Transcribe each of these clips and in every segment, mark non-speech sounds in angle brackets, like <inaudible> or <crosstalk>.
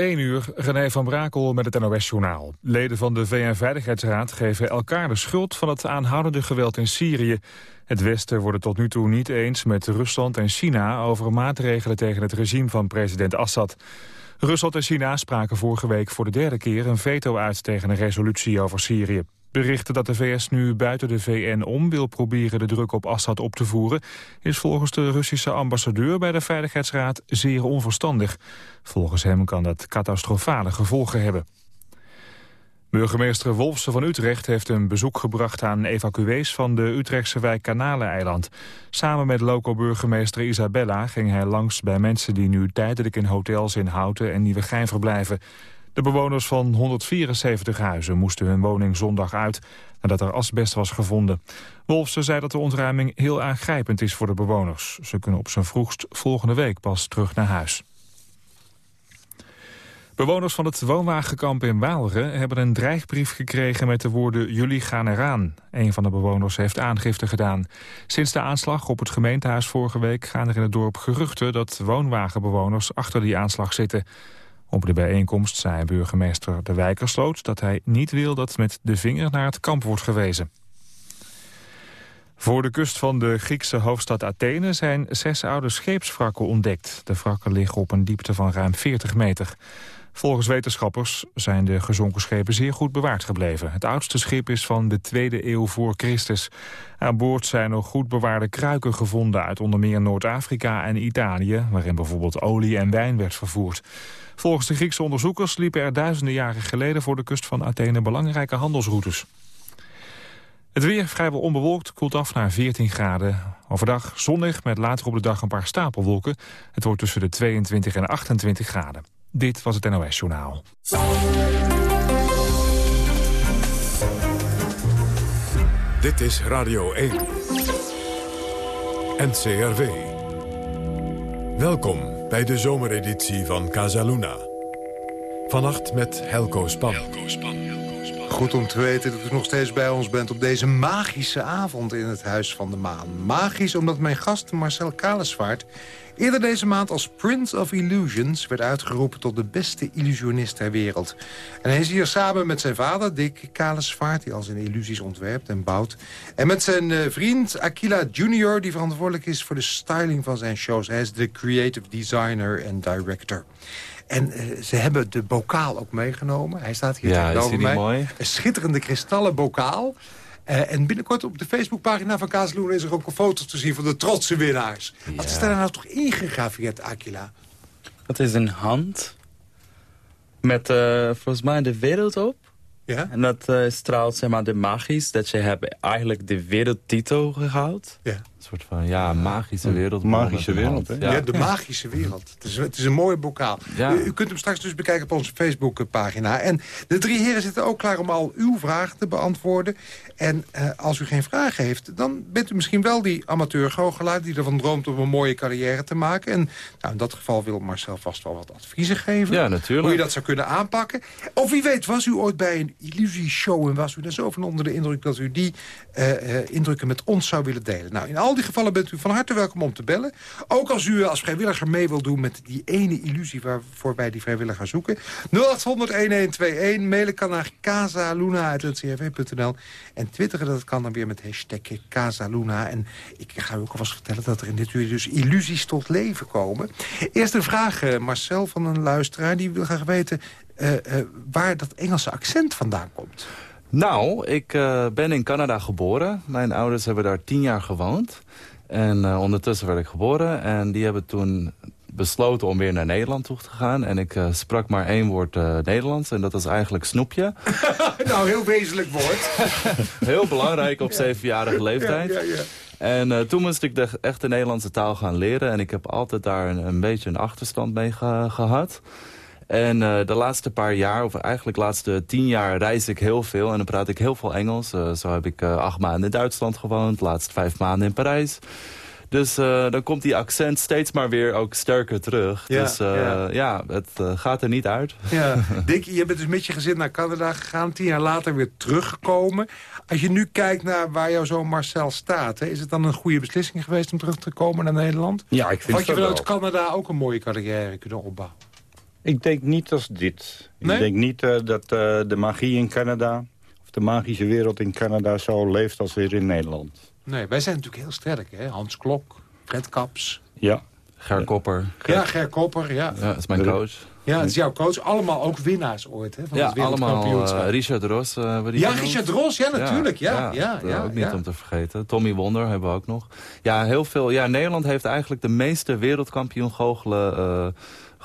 1 uur, René van Brakel met het NOS-journaal. Leden van de VN-veiligheidsraad geven elkaar de schuld van het aanhoudende geweld in Syrië. Het Westen wordt het tot nu toe niet eens met Rusland en China over maatregelen tegen het regime van president Assad. Rusland en China spraken vorige week voor de derde keer een veto uit tegen een resolutie over Syrië. Berichten dat de VS nu buiten de VN om wil proberen de druk op Assad op te voeren... is volgens de Russische ambassadeur bij de Veiligheidsraad zeer onverstandig. Volgens hem kan dat catastrofale gevolgen hebben. Burgemeester Wolfsen van Utrecht heeft een bezoek gebracht aan evacuees van de Utrechtse wijk Kanaleneiland. Samen met loco-burgemeester Isabella ging hij langs bij mensen die nu tijdelijk in hotels in Houten en Nieuwegein verblijven. De bewoners van 174 huizen moesten hun woning zondag uit nadat er asbest was gevonden. Wolfsen zei dat de ontruiming heel aangrijpend is voor de bewoners. Ze kunnen op zijn vroegst volgende week pas terug naar huis. Bewoners van het woonwagenkamp in Waalre hebben een dreigbrief gekregen met de woorden jullie gaan eraan. Een van de bewoners heeft aangifte gedaan. Sinds de aanslag op het gemeentehuis vorige week gaan er in het dorp geruchten dat woonwagenbewoners achter die aanslag zitten. Op de bijeenkomst zei burgemeester De Wijkersloot dat hij niet wil dat met de vinger naar het kamp wordt gewezen. Voor de kust van de Griekse hoofdstad Athene zijn zes oude scheepswrakken ontdekt. De wrakken liggen op een diepte van ruim 40 meter. Volgens wetenschappers zijn de gezonken schepen zeer goed bewaard gebleven. Het oudste schip is van de tweede eeuw voor Christus. Aan boord zijn nog goed bewaarde kruiken gevonden uit onder meer Noord-Afrika en Italië... waarin bijvoorbeeld olie en wijn werd vervoerd. Volgens de Griekse onderzoekers liepen er duizenden jaren geleden voor de kust van Athene belangrijke handelsroutes. Het weer vrijwel onbewolkt koelt af naar 14 graden. Overdag zonnig met later op de dag een paar stapelwolken. Het wordt tussen de 22 en 28 graden. Dit was het NOS Journaal. Dit is Radio 1. NCRV. Welkom bij de zomereditie van Casaluna. Vannacht met Helco Span. Goed om te weten dat u nog steeds bij ons bent op deze magische avond in het Huis van de Maan. Magisch omdat mijn gast Marcel Kalesvaart eerder deze maand als Prince of Illusions werd uitgeroepen tot de beste illusionist ter wereld. En hij is hier samen met zijn vader, Dick Kalesvaart, die al zijn illusies ontwerpt en bouwt. En met zijn eh, vriend Aquila Junior, die verantwoordelijk is voor de styling van zijn shows. Hij is de creative designer en director. En uh, ze hebben de bokaal ook meegenomen. Hij staat hier Ja, tegenover is die mij. mooi? Een schitterende kristallen bokaal. Eh, en binnenkort op de Facebookpagina van Kaasloen is er ook een foto te zien van de trotse winnaars. Wat is daar nou toch ingegraveerd, Aquila? Het is een hand met eh, volgens mij de wereld op. Ja? En dat eh, straalt zeg maar de magisch. Dat je hebt eigenlijk de wereldtitel gehaald. Ja. Een soort van, ja, magische wereld. magische wereld, hè? Ja. de magische wereld. Het is, het is een mooie bokaal. Ja. U, u kunt hem straks dus bekijken op onze Facebookpagina. En de drie heren zitten ook klaar om al uw vragen te beantwoorden. En eh, als u geen vragen heeft, dan bent u misschien wel die amateur die ervan droomt om een mooie carrière te maken. En nou, in dat geval wil Marcel vast wel wat adviezen geven. Ja, natuurlijk. Hoe je dat zou kunnen aanpakken. Of wie weet, was u ooit bij een illusieshow en was u daar zo van onder de indruk dat u die eh, eh, indrukken met ons zou willen delen. Nou, in al die gevallen bent u van harte welkom om te bellen. Ook als u eh, als vrijwilliger mee wilt doen met die ene illusie waarvoor wij die vrijwilliger zoeken. 0800-1121, mailen kan naar casaluna.ncrv.nl en twitteren dat kan dan weer met hashtag Casaluna. En ik ga u ook alvast vertellen dat er in dit uur dus illusies tot leven komen. Eerst een vraag, eh, Marcel, van een luisteraar. Die wil graag weten eh, waar dat Engelse accent vandaan komt. Nou, ik eh, ben in Canada geboren. Mijn ouders hebben daar tien jaar gewoond. En eh, ondertussen werd ik geboren. En die hebben toen besloten om weer naar Nederland toe te gaan. En ik eh, sprak maar één woord Nederlands. En dat is eigenlijk snoepje. <laughs> nou, heel wezenlijk woord. <laughs> Heel belangrijk op zevenjarige leeftijd. Ja, ja, ja. En toen moest ik de echte Nederlandse taal gaan leren. En ik heb altijd daar een, een beetje een achterstand mee ge- gehad. En eh, de laatste paar jaar, of eigenlijk de laatste tien jaar, reis ik heel veel. En dan praat ik heel veel Engels. Eh, zo heb ik eh, acht maanden in Duitsland gewoond. De laatste vijf maanden in Parijs. Dus dan komt die accent steeds maar weer ook sterker terug. Ja, dus ja. ja. het gaat er niet uit. Ja. <laughs> Dick, je bent dus met je gezin naar Canada gegaan. Tien jaar later weer teruggekomen. Als je nu kijkt naar waar jouw zoon Marcel staat... Hè, is het dan een goede beslissing geweest om terug te komen naar Nederland? Ja, ik vind had je vanuit. Canada ook een mooie carrière kunnen opbouwen? Ik denk niet als dit. Nee? Ik denk niet eh, dat eh, de magie in Canada... of de magische wereld in Canada zo leeft als weer in Nederland. Nee, wij zijn natuurlijk heel sterk, hè? Hans Klok, Fred Kaps. Ja, Ger Kopper. Ja, Ger Kopper, ja. Ja, dat is mijn coach. Ja, dat is jouw coach. Allemaal ook winnaars ooit, hè? Van Ja, het allemaal wereldkampioenschap. eh, Richard Ros. hebben we die ja? Richard Ros, ja, natuurlijk. Ja, ja, dat ja, ook niet ja. om te vergeten. Tommy Wonder hebben we ook nog. Ja, heel veel. Ja, Nederland heeft eigenlijk de meeste wereldkampioen goochelen... eh, go-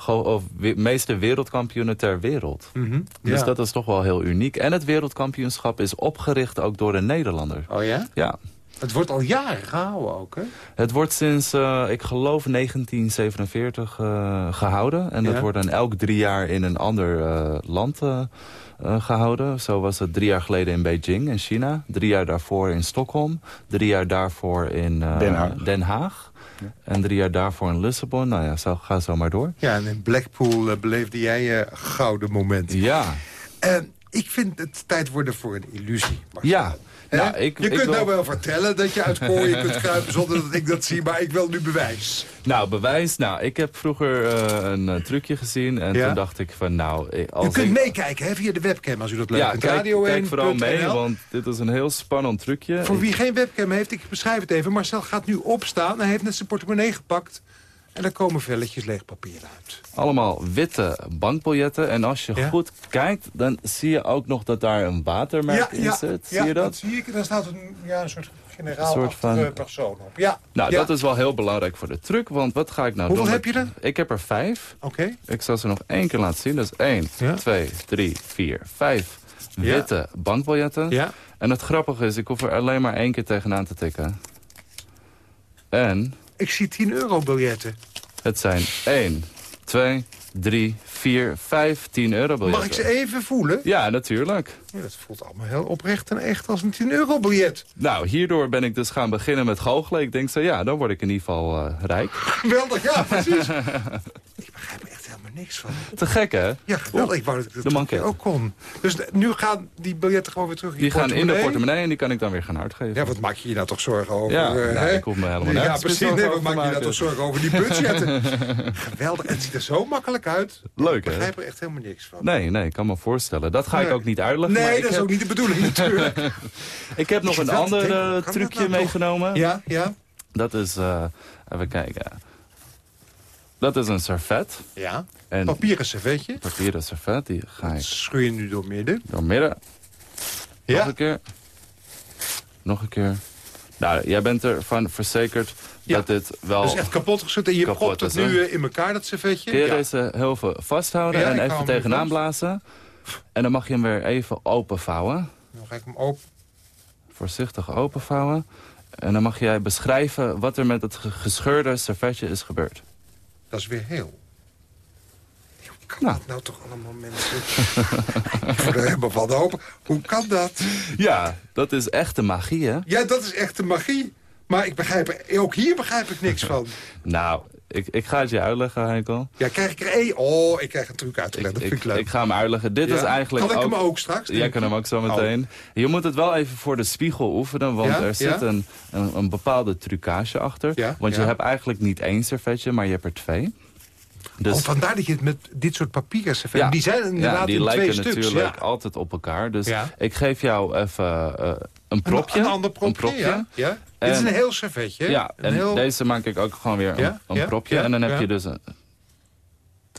of we- meeste wereldkampioenen ter wereld. Mhm, Dus ja. dat is toch wel heel uniek. En het wereldkampioenschap is opgericht ook door een Nederlander. Oh ja? Ja, Het wordt al jaren gehouden ook, hè? het wordt sinds, eh, ik geloof, 1947 eh, gehouden. En dat wordt dan elk drie jaar in een ander eh, land eh, eh, gehouden. Zo was het drie jaar geleden in Beijing, in China. Drie jaar daarvoor in Stockholm. Drie jaar daarvoor in eh, Den Haag. Den Haag. En drie jaar daarvoor in Lissabon. Nou ja, zo, ga zo maar door. Ja, en in Blackpool eh, beleefde jij je gouden moment. Ja, Eh, ik vind het tijd worden voor een illusie. Marcel. ja. Nou, ik, je ik kunt wil- nou wel vertellen dat je uit kooien kunt kruipen zonder dat ik dat zie, maar ik wil nu bewijs. Nou, bewijs. Nou, ik heb vroeger eh, een eh, trucje gezien. En Ja? toen dacht ik van, nou... eh, U Als kunt ik, meekijken hè, via de webcam als u dat leuk Ja, vindt. kijk, Radio kijk vooral mee, 1.nl. want dit is een heel spannend trucje. Voor wie geen webcam heeft, ik beschrijf het even. Marcel gaat nu opstaan. Hij heeft net zijn portemonnee gepakt. En er komen velletjes leeg papier uit. Allemaal witte bankbiljetten. En als je Ja. goed kijkt, dan zie je ook nog dat daar een watermerk in zit. Zie je dat? zie ik. Daar staat een, ja, een soort generaal Een soort van- persoon op. Ja. Nou, ja. dat is wel heel belangrijk voor de truc. Want wat ga ik nou Hoeveel doen? heb je er? Ik heb er vijf. Oké. Ik zal ze nog één keer laten zien. Dat is één, Ja. twee, drie, vier, vijf Ja. witte bankbiljetten. Ja. En het grappige is, ik hoef er alleen maar één keer tegenaan te tikken. En Ik zie 10 euro biljetten. het zijn 1, 2, 3, 4, 5, 10 euro biljetten. Mag ik ze even voelen? Ja, natuurlijk. Ja, dat voelt allemaal heel oprecht en echt als een 10 euro biljet. Nou, hierdoor ben ik dus gaan beginnen met goochelen. Ik denk zo, ja, dan word ik in ieder geval eh, rijk. <laughs> Geweldig, ja, precies. <laughs> ik begrijp niks van. Te gek, hè? Ja, geweldig. Ik wou dat ik dat ook kon. Dus nu gaan die biljetten gewoon weer terug in Die gaan in de portemonnee en die kan ik dan weer gaan uitgeven. Ja, wat maak je je nou toch zorgen over? Ja, eh, nou, ik hoef me helemaal Ja, nergens meer precies. Nee, wat maak je je nou toch zorgen over die budgetten? <laughs> Geweldig. Het ziet er zo makkelijk uit. Leuk, Ik hè? begrijp er echt helemaal niks van. Nee, nee, ik kan me voorstellen. Dat ga ik ook niet uitleggen. Nee, ik dat is ook niet de bedoeling <laughs> natuurlijk. Ik heb nog een wel ander eh, trucje nou meegenomen. Ja, ja. Dat is, eh, even kijken. Dat is een servet. Ja. En Papieren servetje. papieren servet, die ga Dat ik schuur je nu door midden. door midden. Nog Ja. een keer. Nog een keer. Nou, jij bent ervan verzekerd Ja. dat dit wel... Dat is echt kapot geschud. En je propt het nu eh, in elkaar, dat servetje. Kun je Ja. deze heel veel vasthouden Ja, en even tegenaan vast. blazen? En dan mag je hem weer even openvouwen. Dan ga ik hem open. Voorzichtig openvouwen. En dan mag jij beschrijven wat er met het ge- gescheurde servetje is gebeurd. Dat is weer heel. Hoe kan Nou. dat nou toch allemaal, mensen? ik word er helemaal van open. Hoe kan dat? Ja, dat is echte magie, hè? Ja, dat is echt de magie. Maar ik begrijp ook hier begrijp ik niks van. <laughs> Nou, ik, ik ga het je uitleggen, Heikel. Ja, krijg ik er één? Oh, ik krijg een truc uitgelegd. Dat Ik, vind ik leuk. ik ga hem uitleggen. Dit Ja? is eigenlijk Kan ik ook... hem ook straks? Jij kan hem ook zo meteen. Je moet het wel even voor de spiegel oefenen, want Ja, er zit een, een, een bepaalde trucage achter. Want je hebt eigenlijk niet één servetje, maar je hebt er twee. Dus oh, vandaar dat je het met dit soort papieren. Ja. Die zijn inderdaad ja, die in lijken twee stuks. natuurlijk Ja. altijd op elkaar. Dus ik geef jou even eh, een propje. Een, een ander propje, ja. Dit is En- een heel servetje. Ja, een en heel... deze maak ik ook gewoon weer een, propje. en dan heb je dus een...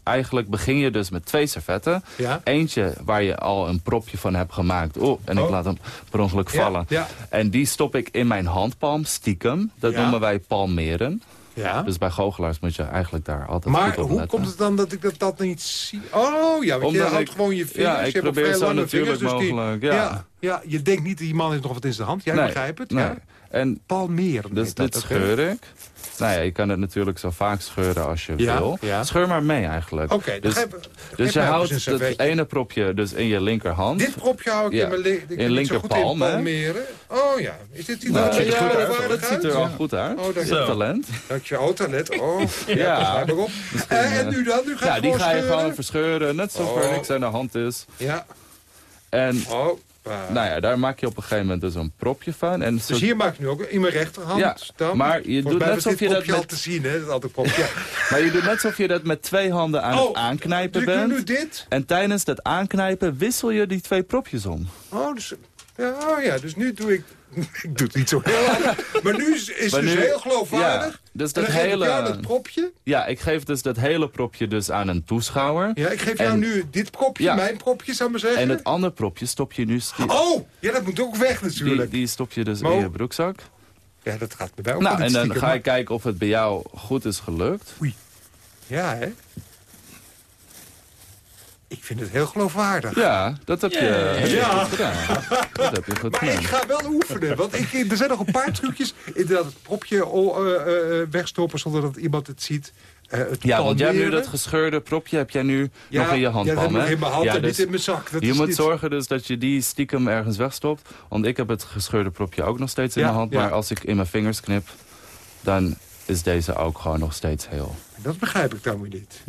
Eigenlijk begin je dus met twee servetten. Ja. Eentje waar je al een propje van hebt gemaakt. Oh, en ik Oh. laat hem per ongeluk vallen. ja. En die stop ik in mijn handpalm, stiekem. Dat noemen wij palmeren. Ja. Dus bij goochelaars moet je eigenlijk daar altijd Maar goed op hoe letten. komt het dan dat ik dat, dat niet zie? Oh, ja, want je Omdat houdt ik- gewoon je vingers. ja, ik je probeer zo natuurlijk vingers, dus die- mogelijk, ja. ja. Ja, je denkt niet, die man heeft nog wat in zijn hand. Jij Nee, begrijpt het, nee. ja? En Palmeren Dus dat dit hè? scheur ik. Nou ja, je kan het natuurlijk zo vaak scheuren als je Ja, wil. ja. Scheur maar mee eigenlijk. Oké, dus, geef- dan dus je houdt het servetje. ene propje dus in je linkerhand. Dit propje hou ik Ja, in mijn li- ik in linkerpalm, palmeren. Oh ja, is dit die Nou, dat ziet er ja, goed dat- uit? dat ziet er al goed uit. Oh, dank dat je is wel. talent. Dank je, oh, talent. Oh, <laughs> ja, op. Eh, en nu dan? Nu ga Ja, die ga je gewoon verscheuren. Net zo Oh. niks aan de hand is. Ja, En oh, Nou ja, daar maak je op een gegeven moment dus een propje van. En dus hier maak ik nu ook in mijn rechterhand. Ja, dan. maar je doet net alsof je dat met... al te zien, hè? Dat altijd propje. <laughs> maar je doet net alsof je dat met twee handen aan oh, het aanknijpen dus bent. nu dit? En tijdens dat aanknijpen wissel je die twee propjes om. Oh, dus, ja, oh ja, dus nu doe ik <laughs> ik doe het niet zo heel erg. Maar nu is, is het dus heel geloofwaardig. Ja, dus dat hele, ik dat propje. Ja, ik geef dus dat hele propje dus aan een toeschouwer. Ja, ik geef jou nu dit propje, mijn propje, zou maar zeggen. En het andere propje stop je nu... Oh, ja, dat moet ook weg natuurlijk. Die, die stop je dus in je broekzak. Ja, dat gaat me bij ook Nou, en dan ga je kijken of het bij jou goed is gelukt. Oei. Ja, hè? Ik vind het heel geloofwaardig. Ja, dat heb je, heb ja. goed gedaan. Dat heb je goed maar gedaan. ik ga wel oefenen. Want ik, er zijn nog een paar trucjes. Inderdaad, het propje uh, uh, wegstoppen zonder dat iemand het ziet. Uh, het ja, want jij hebt nu dat gescheurde propje heb jij nu ja, nog in je handpalm. Ja, dat heb ik in mijn hand ja, en dus niet in mijn zak. Dat je is moet niet... zorgen dus dat je die stiekem ergens wegstopt. Want ik heb het gescheurde propje ook nog steeds in ja, mijn hand. Maar als ik in mijn vingers knip, dan is deze ook gewoon nog steeds heel. Dat begrijp ik dan weer niet.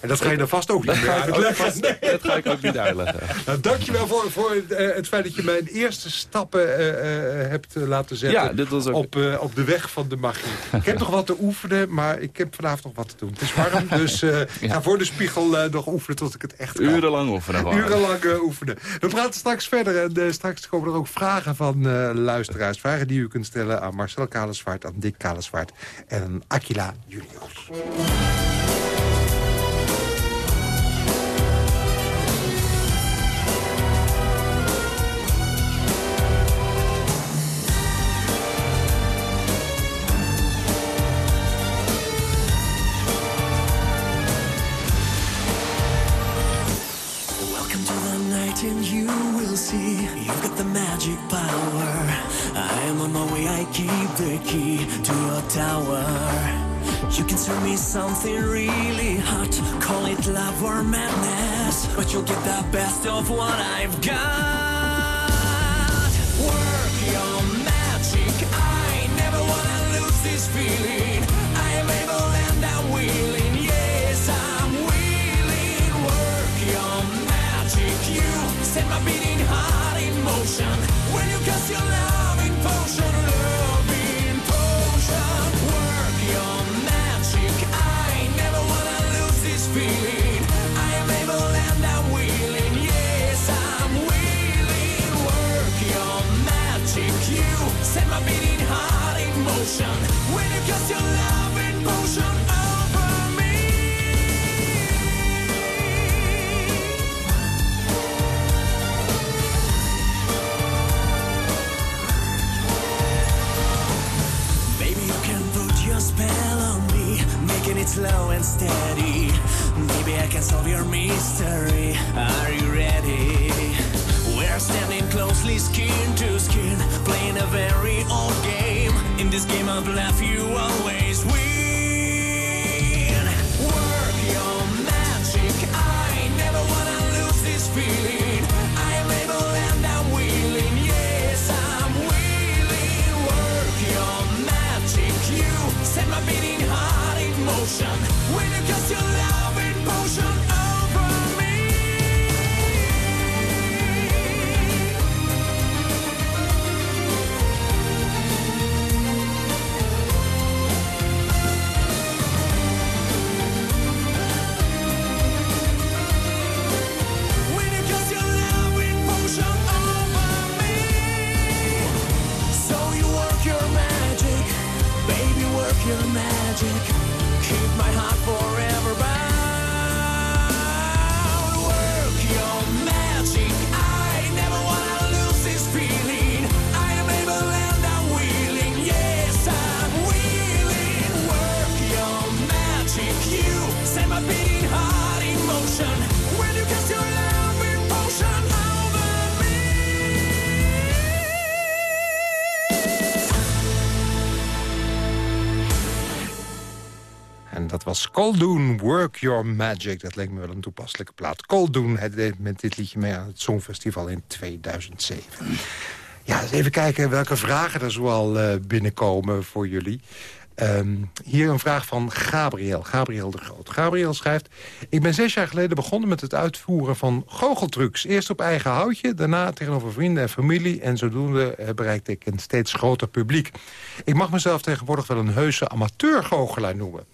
En dat ga je dan vast ook niet meer <laughs> uitleggen. Nee. Dat ga ik ook niet uitleggen. Nou, dankjewel voor, voor uh, het feit dat je mijn eerste stappen uh, uh, hebt laten zetten ja, dit was ook... op, op de weg van de magie. ik heb nog wat te oefenen, maar ik heb vanavond nog wat te doen. Het is warm, <laughs> dus ja. ga voor de spiegel nog oefenen tot ik het echt kan. Urenlang oefenen. Gewoon. Urenlang oefenen. We praten straks verder en straks komen er ook vragen van luisteraars. Vragen die u kunt stellen aan Marcel Kalesvaart, aan Dick Kalesvaart en aan Aquila Julius. Something really hot, call it love or madness, but you'll get the best of what I've got. Slow and steady. Maybe I can solve your mystery. Are you ready? We're standing closely, skin to skin, playing a very old game. In this game of life, you sweet. Was Coldoon, Work Your Magic. Dat leek me wel een toepasselijke plaat. Coldoon deed met dit liedje mee aan het Songfestival in 2007. Ja, eens even kijken welke vragen er zoal eh, binnenkomen voor jullie. Ehm, hier een vraag van Gabriel, Gabriel de Groot. Gabriel schrijft... Ik ben zes jaar geleden begonnen met het uitvoeren van goocheltrucs. Eerst op eigen houtje, daarna tegenover vrienden en familie... en zodoende eh, bereikte ik een steeds groter publiek. Ik mag mezelf tegenwoordig wel een heuse amateurgoochelaar noemen.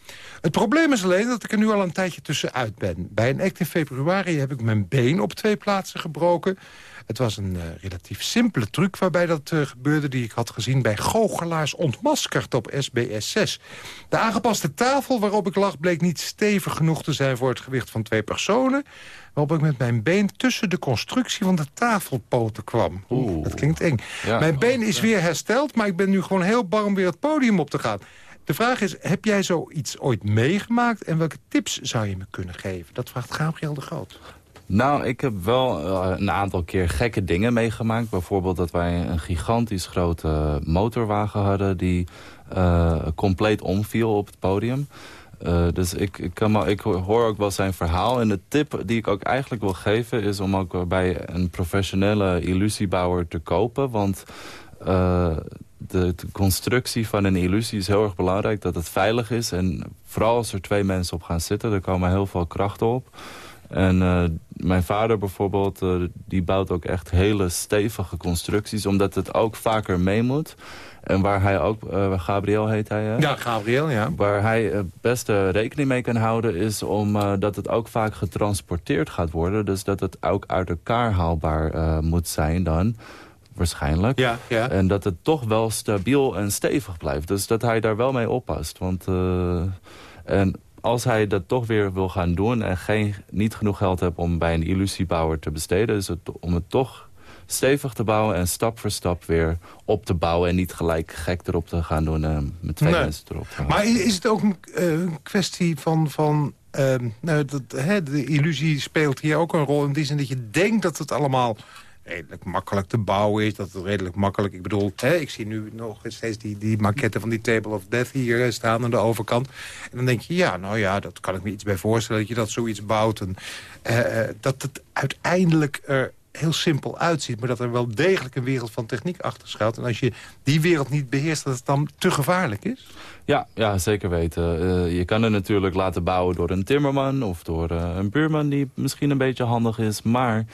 Het probleem is alleen dat ik er nu al een tijdje tussenuit ben. Bij een act in februari heb ik mijn been op twee plaatsen gebroken... Het was een uh, relatief simpele truc waarbij dat uh, gebeurde... die ik had gezien bij goochelaars ontmaskerd op SBS 6. De aangepaste tafel waarop ik lag bleek niet stevig genoeg te zijn... voor het gewicht van twee personen... waarop ik met mijn been tussen de constructie van de tafelpoten kwam. Oeh, dat klinkt eng. Ja. Mijn been is weer hersteld, maar ik ben nu gewoon heel bang om weer het podium op te gaan. De vraag is, heb jij zoiets ooit meegemaakt... en welke tips zou je me kunnen geven? Dat vraagt Gabriel de Groot. Nou, ik heb wel uh, een aantal keer gekke dingen meegemaakt. Bijvoorbeeld dat wij een gigantisch grote motorwagen hadden... die uh, compleet omviel op het podium. Uh, dus ik, ik, kan maar, ik hoor ook wel zijn verhaal. En de tip die ik ook eigenlijk wil geven... is om ook bij een professionele illusiebouwer te kopen. Want de, de, constructie van een illusie is heel erg belangrijk. Dat het veilig is. En vooral als er twee mensen op gaan zitten... er komen heel veel krachten op... En uh, mijn vader bijvoorbeeld, uh, die bouwt ook echt hele stevige constructies... omdat het ook vaker mee moet. En waar hij ook, uh, Gabriel heet hij, hè? Ja, Gabriel, ja. Waar hij het beste rekening mee kan houden... is omdat dat het ook vaak getransporteerd gaat worden. Dus dat het ook uit elkaar haalbaar moet zijn dan waarschijnlijk. Ja, ja. En dat het toch wel stabiel en stevig blijft. Dus dat hij daar wel mee oppast. Want uh, en als hij dat toch weer wil gaan doen... en geen, niet genoeg geld heeft om bij een illusiebouwer te besteden... is het om het toch stevig te bouwen en stap voor stap weer op te bouwen... en niet gelijk gek erop te gaan doen en met twee mensen erop. Maar is het ook een, uh, kwestie van... van uh, nou, dat, hè, de illusie speelt hier ook een rol in die zin dat je denkt dat het allemaal redelijk makkelijk te bouwen is. Dat het redelijk makkelijk... Ik bedoel, hè, ik zie nu nog steeds die, die maquette van die Table of Death hier eh, staan aan de overkant. En dan denk je, ja, nou ja, dat kan ik me iets bij voorstellen... dat je dat zoiets bouwt. En, uh, dat het uiteindelijk er heel simpel uitziet... maar dat er wel degelijk een wereld van techniek achter schuilt. En als je die wereld niet beheerst, dat het dan te gevaarlijk is? Ja, ja zeker weten. Je kan het natuurlijk laten bouwen door een timmerman... of door een buurman die misschien een beetje handig is, maar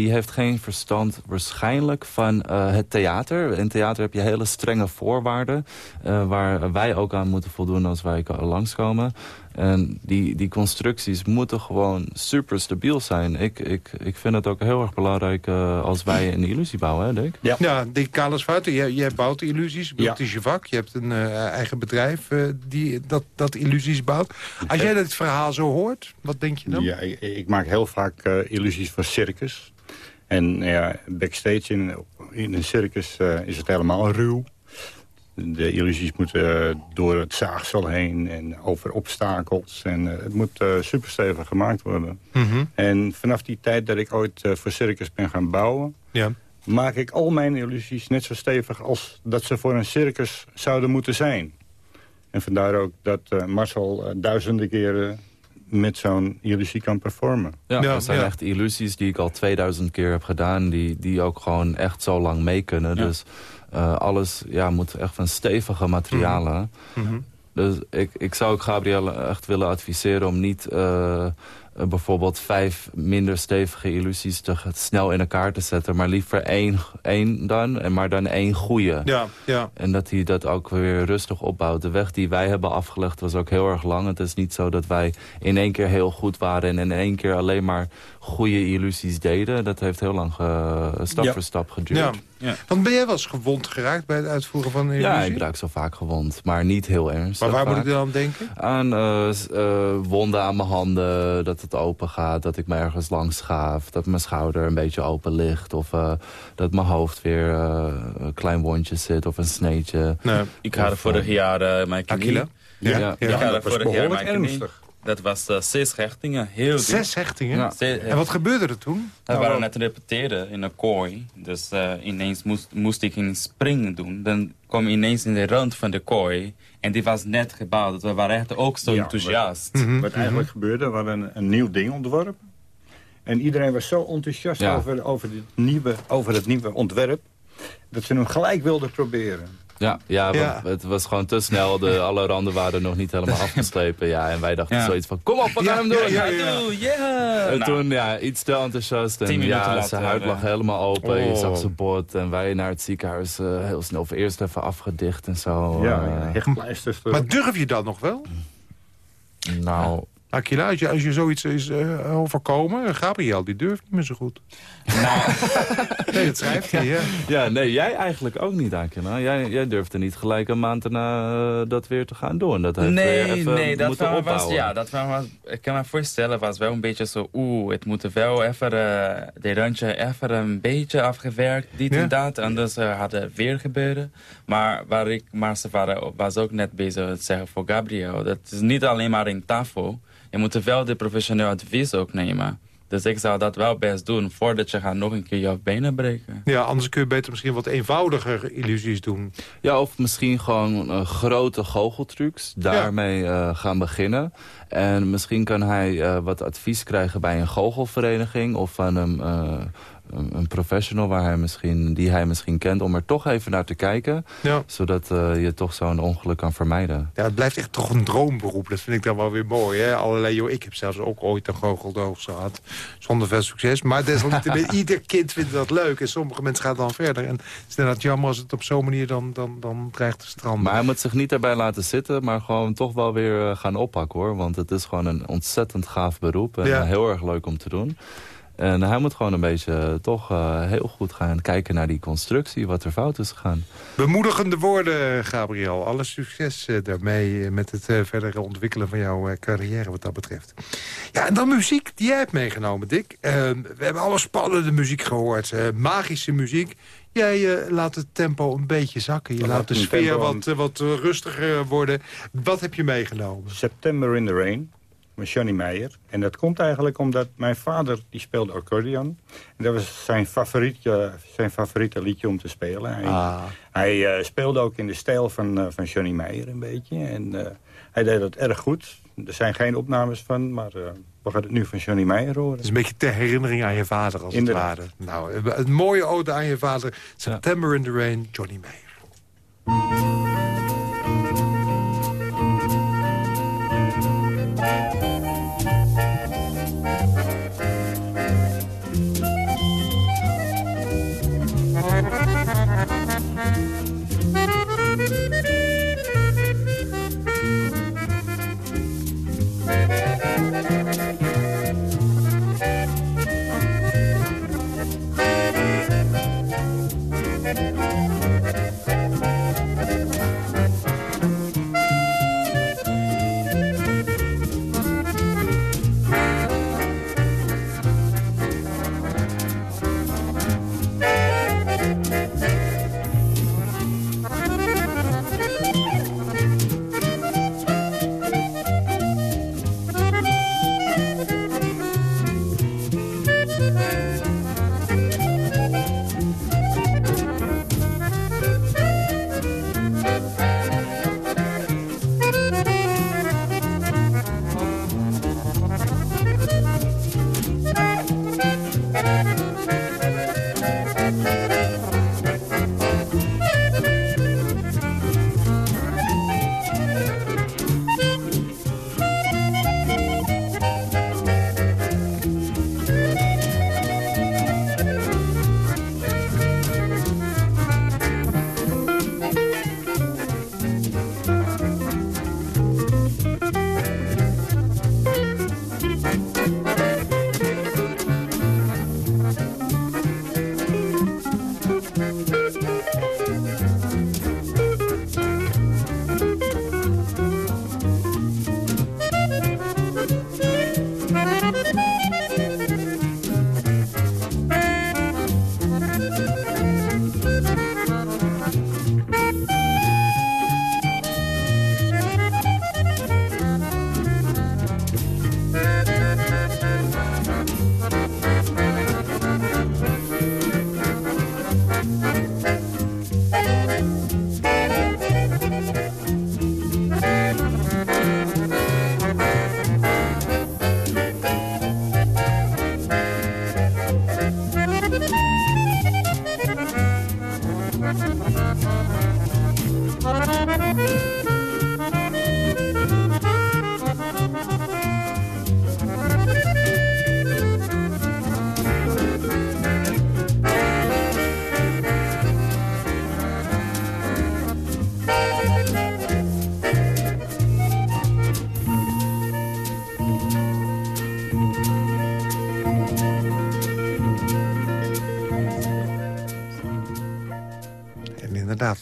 die heeft geen verstand waarschijnlijk van uh, het theater. In theater heb je hele strenge voorwaarden... Uh, waar wij ook aan moeten voldoen als wij langskomen. En die, die constructies moeten gewoon super stabiel zijn. Ik, ik, ik vind het ook heel erg belangrijk uh, als wij een illusie bouwen, hè Dick? Ja, ja Dick Kalersfouten, jij, jij bouwt illusies. Ja. Het is je vak. Je hebt een eigen bedrijf die dat, dat illusies bouwt. Als jij dat verhaal zo hoort, wat denk je dan? Ja, ik, ik maak heel vaak illusies voor circus. En ja, backstage in, in een circus uh, is het helemaal ruw. De illusies moeten door het zaagsel heen en over obstakels. En uh, het moet uh, superstevig gemaakt worden. Mm -hmm. En vanaf die tijd dat ik ooit voor circus ben gaan bouwen... Ja. maak ik al mijn illusies net zo stevig als dat ze voor een circus zouden moeten zijn. En vandaar ook dat Marcel duizenden keren met zo'n illusie kan performen. Ja, dat zijn echt illusies die ik al 2000 keer heb gedaan... die, die ook gewoon echt zo lang mee kunnen. Dus uh, alles ja, moet echt van stevige materialen. Mm -hmm. Dus ik, ik zou ook Gabrielle echt willen adviseren om niet... Uh, uh, bijvoorbeeld vijf minder stevige illusies te snel in elkaar te zetten. Maar liever één, één dan, en maar dan één goede. Ja, ja. En dat hij dat ook weer rustig opbouwt. De weg die wij hebben afgelegd was ook heel erg lang. Het is niet zo dat wij in één keer heel goed waren... en in één keer alleen maar goede illusies deden. Dat heeft heel lang ge, stap ja. voor stap geduurd. Ja. Ja. Want ben jij wel eens gewond geraakt bij het uitvoeren van een illusie? Ja, ik raak zo vaak gewond, maar niet heel ernstig. Maar waar vaak. moet ik dan denken? Aan uh, uh, wonden aan mijn handen, dat het open gaat, dat ik me ergens langs schaaf... dat mijn schouder een beetje open ligt... of uh, dat mijn hoofd weer een klein wondje zit of een sneetje. Nee. Ik had vorig jaar mijn knie... Ja, ja. ja. Ik had vorig jaar mijn knie... Dat was uh, zes hechtingen. Heel zes hechtingen? Ja. en wat gebeurde er toen? We nou, waren net repeteren in een kooi. Dus uh, ineens moest, moest ik een spring doen. Dan kwam ineens in de rand van de kooi. En die was net gebouwd. Dus we waren echt ook zo ja, enthousiast. Wat, mm -hmm. wat eigenlijk mm -hmm. gebeurde, we hadden een, een, nieuw ding ontworpen. En iedereen was zo enthousiast ja. over, over, dit nieuwe, over het nieuwe ontwerp... dat ze hem gelijk wilden proberen. Ja, ja, het was gewoon te snel. De, <laughs> alle randen waren nog niet helemaal afgestrepen. Ja, en wij dachten zoiets van, kom op, we gaan hem doen. Ja, ja, En nou. toen, ja, iets te enthousiast. En ja, zijn huid lag helemaal open. Je zag oh. zijn bot. En wij naar het ziekenhuis uh, heel snel. Of eerst even afgedicht en zo. Ja, uh, Maar durf je dat nog wel? Nou, Aquila, als je, als je zoiets is uh, overkomen, Gabriel, die durft niet meer zo goed. Nou. <laughs> nee, dat schrijft hij, ja. Ja, nee, jij eigenlijk ook niet, Aquila. Jij, jij durfde niet gelijk een maand daarna uh, dat weer te gaan doen. Dat heeft nee, even nee, dat was, ja, dat was, ik kan me voorstellen, was wel een beetje zo, oeh, het moet wel even, uh, de randje even een beetje afgewerkt, dit ja. en dat. Anders uh, had het weer gebeuren. Maar waar ik, maar ze waren, was ook net bezig te zeggen voor Gabriel, dat is niet alleen maar in tafel je moet wel de professioneel advies ook nemen. Dus ik zou dat wel best doen voordat je gaat nog een keer je benen breken. Ja, anders kun je beter misschien wat eenvoudiger illusies doen. Ja, of misschien gewoon uh, grote goocheltrucs. Daarmee uh, gaan beginnen. En misschien kan hij uh, wat advies krijgen bij een goochelvereniging... of van een een, professional waar hij misschien, die hij misschien kent... om er toch even naar te kijken. Ja. Zodat uh, je toch zo'n ongeluk kan vermijden. Ja, het blijft echt toch een droomberoep. Dat vind ik dan wel weer mooi. Hè? Allerlei, joh, ik heb zelfs ook ooit een goocheldoos gehad. Zonder veel succes. Maar desalniettemin, <laughs> ieder kind vindt dat leuk. En sommige mensen gaan dan verder. En het is inderdaad jammer als het op zo'n manier dan, dan, dan dreigt te stranden. Maar hij moet zich niet daarbij laten zitten. Maar gewoon toch wel weer eh, gaan oppakken hoor. Want het is gewoon een ontzettend gaaf beroep. En ja. heel erg leuk om te doen. En hij moet gewoon een beetje eh, toch uh, heel goed gaan kijken naar die constructie, wat er fout is gegaan. Bemoedigende woorden, Gabriel. Alle succes uh, daarmee met het uh, verdere ontwikkelen van jouw carrière wat dat betreft. Ja, en dan muziek die jij hebt meegenomen, Dick. we hebben alle spannende muziek gehoord, magische muziek. Jij laat het tempo een beetje zakken. Je laat de sfeer wat, wat rustiger worden. Wat heb je meegenomen? September in the Rain met Johnny Meijer. En dat komt eigenlijk omdat mijn vader die speelde accordeon. En dat was zijn favoriete, zijn favoriete liedje om te spelen. Hij, ah. hij uh, speelde ook in de stijl van, uh, van Johnny Meijer een beetje. En uh, hij deed dat erg goed. Er zijn geen opnames van, maar we gaan het nu van Johnny Meijer horen. Het is een beetje ter herinnering aan je vader als Inderdaad. het ware. Nou, een mooie ode aan je vader. September in the Rain, Johnny Meijer.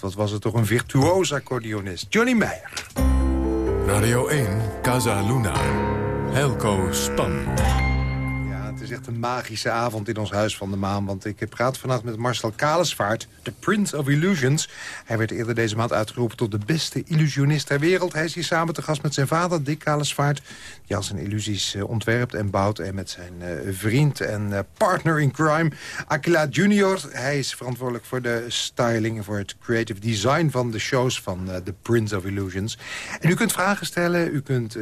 Wat was het toch een virtuoos accordeonist. Johnny Meijer. Radio 1, Casa Luna. Helco Span. Een magische avond in ons Huis van de Maan. Want ik praat vannacht met Marcel Kalesvaart, de Prince of Illusions. Hij werd eerder deze maand uitgeroepen tot de beste illusionist ter wereld. Hij is hier samen te gast met zijn vader, Dick Kalesvaart... die al zijn illusies eh, ontwerpt en bouwt. En met zijn eh, vriend en eh, partner in crime, Aquila Junior. Hij is verantwoordelijk voor de styling en voor het creative design... van de shows van The Prince of Illusions. En u kunt vragen stellen, u kunt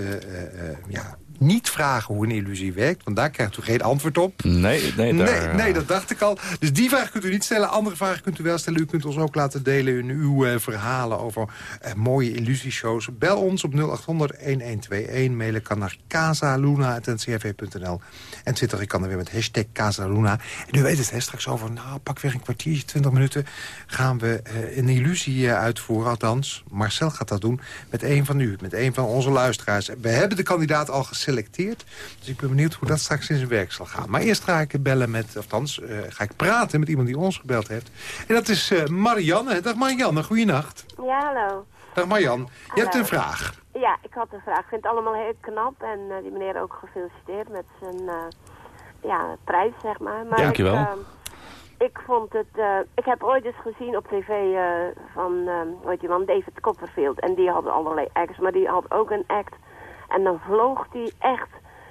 ja, niet vragen hoe een illusie werkt. Want daar krijgt u geen antwoord op. Nee, nee, daar, Nee, nee, dat dacht ik al. Dus die vraag kunt u niet stellen. Andere vragen kunt u wel stellen. U kunt ons ook laten delen in uw eh, verhalen over eh, mooie illusieshows. Bel ons op 0800-1121. Mailen kan naar casaluna.ncrv.nl. En twitteren kan er weer met hashtag Casaluna. En u weet het, hè, straks over nou, pak weer een kwartiertje, 20 minuten... gaan we eh, een illusie eh, uitvoeren. Althans, Marcel gaat dat doen met een van u, met een van onze luisteraars. We hebben de kandidaat al geselecteerd. Dus ik ben benieuwd hoe dat straks in zijn werk zal gaan. Maar eerst ga ik bellen met, althans, eh, ga ik praten met iemand die ons gebeld heeft. En dat is Marianne. Dag Marianne, goeienacht. Ja, hallo. Dag Marianne, je hebt een vraag. Ja, ik had een vraag. Ik vind het allemaal heel knap en eh, die meneer ook gefeliciteerd met zijn eh, ja, prijs, zeg maar. maar Dankjewel. Ik, eh, ik vond het... ik heb ooit eens gezien op tv van, weet je man, David Copperfield. En die hadden allerlei acts, maar die had ook een act. En dan vloog die echt,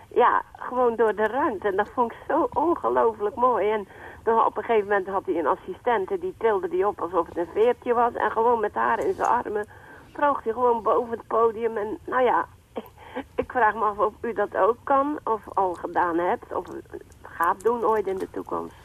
ja, gewoon door de ruimte. En dat vond ik zo ongelooflijk mooi. En dan op een gegeven moment had hij een assistente, die tilde die op alsof het een veertje was. En gewoon met haar in zijn armen vloog hij gewoon boven het podium. En nou ja, <laughs> ik vraag me af of u dat ook kan, of al gedaan hebt, of gaat doen ooit in de toekomst.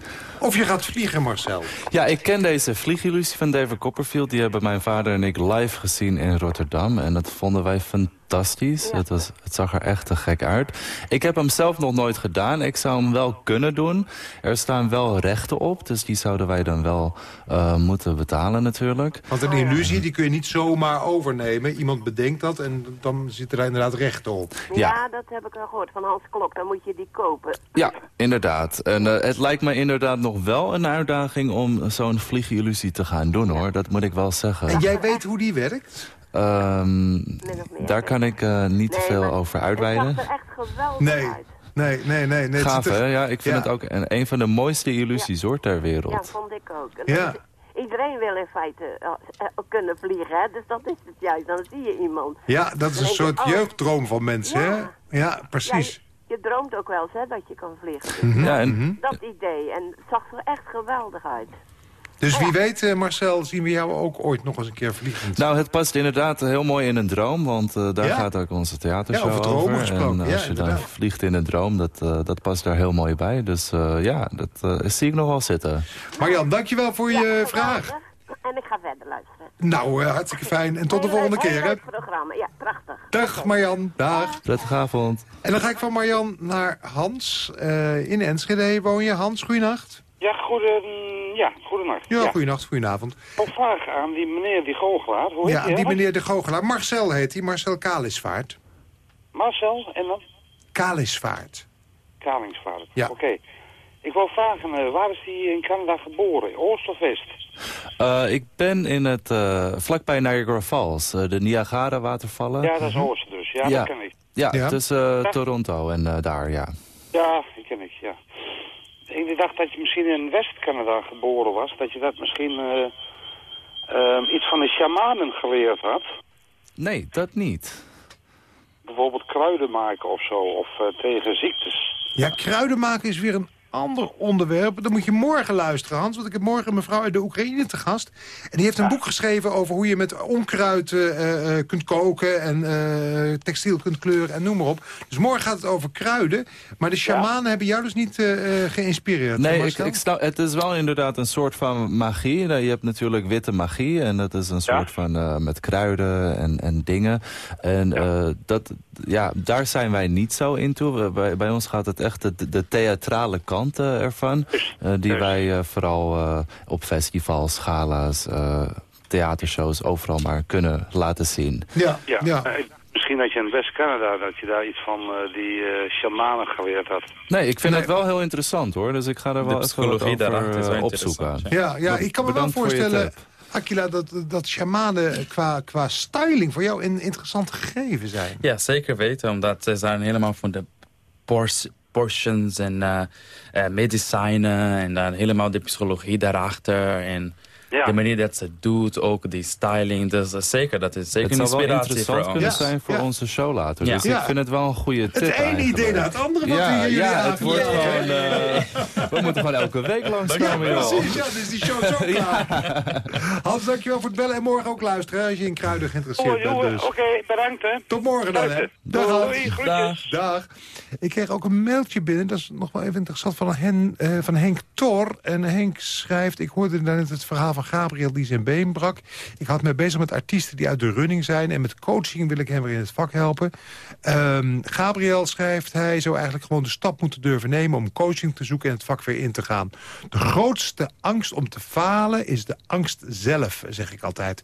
Of je gaat vliegen, Marcel. Ja, ik ken deze vliegillusie van David Copperfield. Die hebben mijn vader en ik live gezien in Rotterdam. En dat vonden wij fantastisch. Het, was, het zag er echt te gek uit. Ik heb hem zelf nog nooit gedaan. Ik zou hem wel kunnen doen. Er staan wel rechten op. Dus die zouden wij dan wel eh, moeten betalen natuurlijk. Want een illusie die kun je niet zomaar overnemen. Iemand bedenkt dat en dan zitten er inderdaad rechten op. Ja, Ja. dat heb ik al gehoord van Hans Klok, dan moet je die kopen. Ja, inderdaad. En eh, het lijkt me inderdaad nog wel een uitdaging om zo'n vliegillusie te gaan doen hoor. Dat moet ik wel zeggen. En jij weet hoe die werkt? Ehm, daar kan ik eh, niet te veel over Het uitweiden. zag er echt geweldig Nee. uit. Nee, nee, nee. nee. het Gaaf, hè? Ja, ik vind Ja. het ook een, een van de mooiste illusies hoor, ter Ja, wereld. vond ik ook. En Ja. is- Iedereen wil in feite eh, eh, kunnen vliegen, hè? dus dat is het juist. Dan zie je iemand. Ja, dat is een soort oh. jeugddroom van mensen, hè? Ja. Ja, Ja, precies. je, je droomt ook wel eens hè, dat je kan vliegen. Dus Ja, en Mhm. Dat idee. En het zag er echt geweldig uit. Dus wie weet, eh, Marcel, zien we jou ook ooit nog eens een keer vliegend. Nou, het past inderdaad heel mooi in een droom, want eh, daar Ja? gaat ook onze Ja, theatershow over dromen gesproken. En eh, Ja, als je dan vliegt in een droom, dat, eh, dat past daar heel mooi bij. Dus eh, ja, dat eh, zie ik nog wel zitten. Marjan, dankjewel voor je Ja, vraag. En ik ga verder luisteren. Nou, eh, hartstikke fijn. En tot de volgende keer, hè? programma. Ja, prachtig. Dag Marjan, dag. Prettige avond. En dan ga ik van Marjan naar Hans. eh, in Enschede woon je. Hans, goeienacht. Ja, goede, ja, goedenacht. Ja, goeienacht, goedenavond. Een vraag aan die meneer die goochelaar. Hoe heet Ja, die eigenlijk? meneer de goochelaar. Marcel heet hij, Marcel Kalisvaart. Marcel en dan Kalisvaart. Kalingsvaart. Ja. Oké. Ik wil vragen, eh, waar is hij in Canada geboren? Oost of West? Eh, ik ben in het, eh, vlakbij Niagara Falls, de Niagara watervallen. Ja, dat is Oost dus. Ja, Ja. dat ken ik. Ja, Ja. tussen eh, Toronto en daar, ja. Ja, die ken ik, ja. Ik dacht dat je misschien in West-Canada geboren was. Dat je dat misschien eh, eh, iets van de shamanen geleerd had. Nee, dat niet. Bijvoorbeeld kruiden maken of zo. Of eh, tegen ziektes. Ja, kruiden maken is weer een ander onderwerp. Dan moet je morgen luisteren, Hans. Want ik heb morgen een mevrouw uit de Oekraïne te gast. En die heeft een boek geschreven over hoe je met onkruid eh, eh, kunt koken... en eh, textiel kunt kleuren en noem maar op. Dus morgen gaat het over kruiden. Maar de shamanen hebben jou dus niet eh, eh, geïnspireerd. Nee, ik, Marcel? ik snap, het is wel inderdaad een soort van magie. Nou, Je hebt natuurlijk witte magie en dat is een Ja. soort van eh, met kruiden en, en dingen. En eh, dat, ja, daar zijn wij niet zo in toe. Bij, bij ons gaat het echt de, de theatrale kant ervan. eh, die dus. wij eh, vooral eh, op festivals, gala's, eh, theatershows overal maar kunnen laten zien. Ja, Ja, ja. misschien dat je in West-Canada, dat je daar iets van eh, die eh shamanen geleerd had. Nee, ik vind het wel heel interessant hoor. Dus ik ga er wel even wat psychologie over eh, opzoeken. interessant, Ja, ja, ik kan me wel Bedankt voorstellen... Aquila, dat, dat shamanen qua, qua styling voor jou een interessant gegeven zijn. Ja, zeker weten. Omdat ze zijn helemaal van de portions en uh, uh, medicijnen en dan helemaal de psychologie daarachter. En Ja. de manier dat ze het doet, ook die styling. Dus uh, zeker, dat is zeker Het zou wel inspiratie interessant voor kunnen ons. zijn voor Ja. onze show later. Ja. Dus Ja. ik vind het wel een goede tip Het ene eigenlijk. idee na het andere wat we Ja, hier ja, het wordt gewoon... eh, we moeten gewoon elke week langskomen, joh. Precies, ja, dus die show is ook <laughs> klaar. Hans, dankjewel voor het bellen en morgen ook luisteren als je in kruiden geïnteresseerd Oh, bent. Dus. oké, bedankt hè. Tot morgen dan, hè. Dag, Hans. groetjes. Dag. Dag. Ik kreeg ook een mailtje binnen, dat is nog wel even interessant, van, Hen, eh, van Henk Thor. En Henk schrijft, ik hoorde net het verhaal van Gabriel die zijn been brak. Ik had me bezig met artiesten die uit de running zijn. En met coaching wil ik hem weer in het vak helpen. Ehm, Gabriel schrijft, hij zou eigenlijk gewoon de stap moeten durven nemen... om coaching te zoeken en het vak weer in te gaan. De grootste angst om te falen is de angst zelf, zeg ik altijd.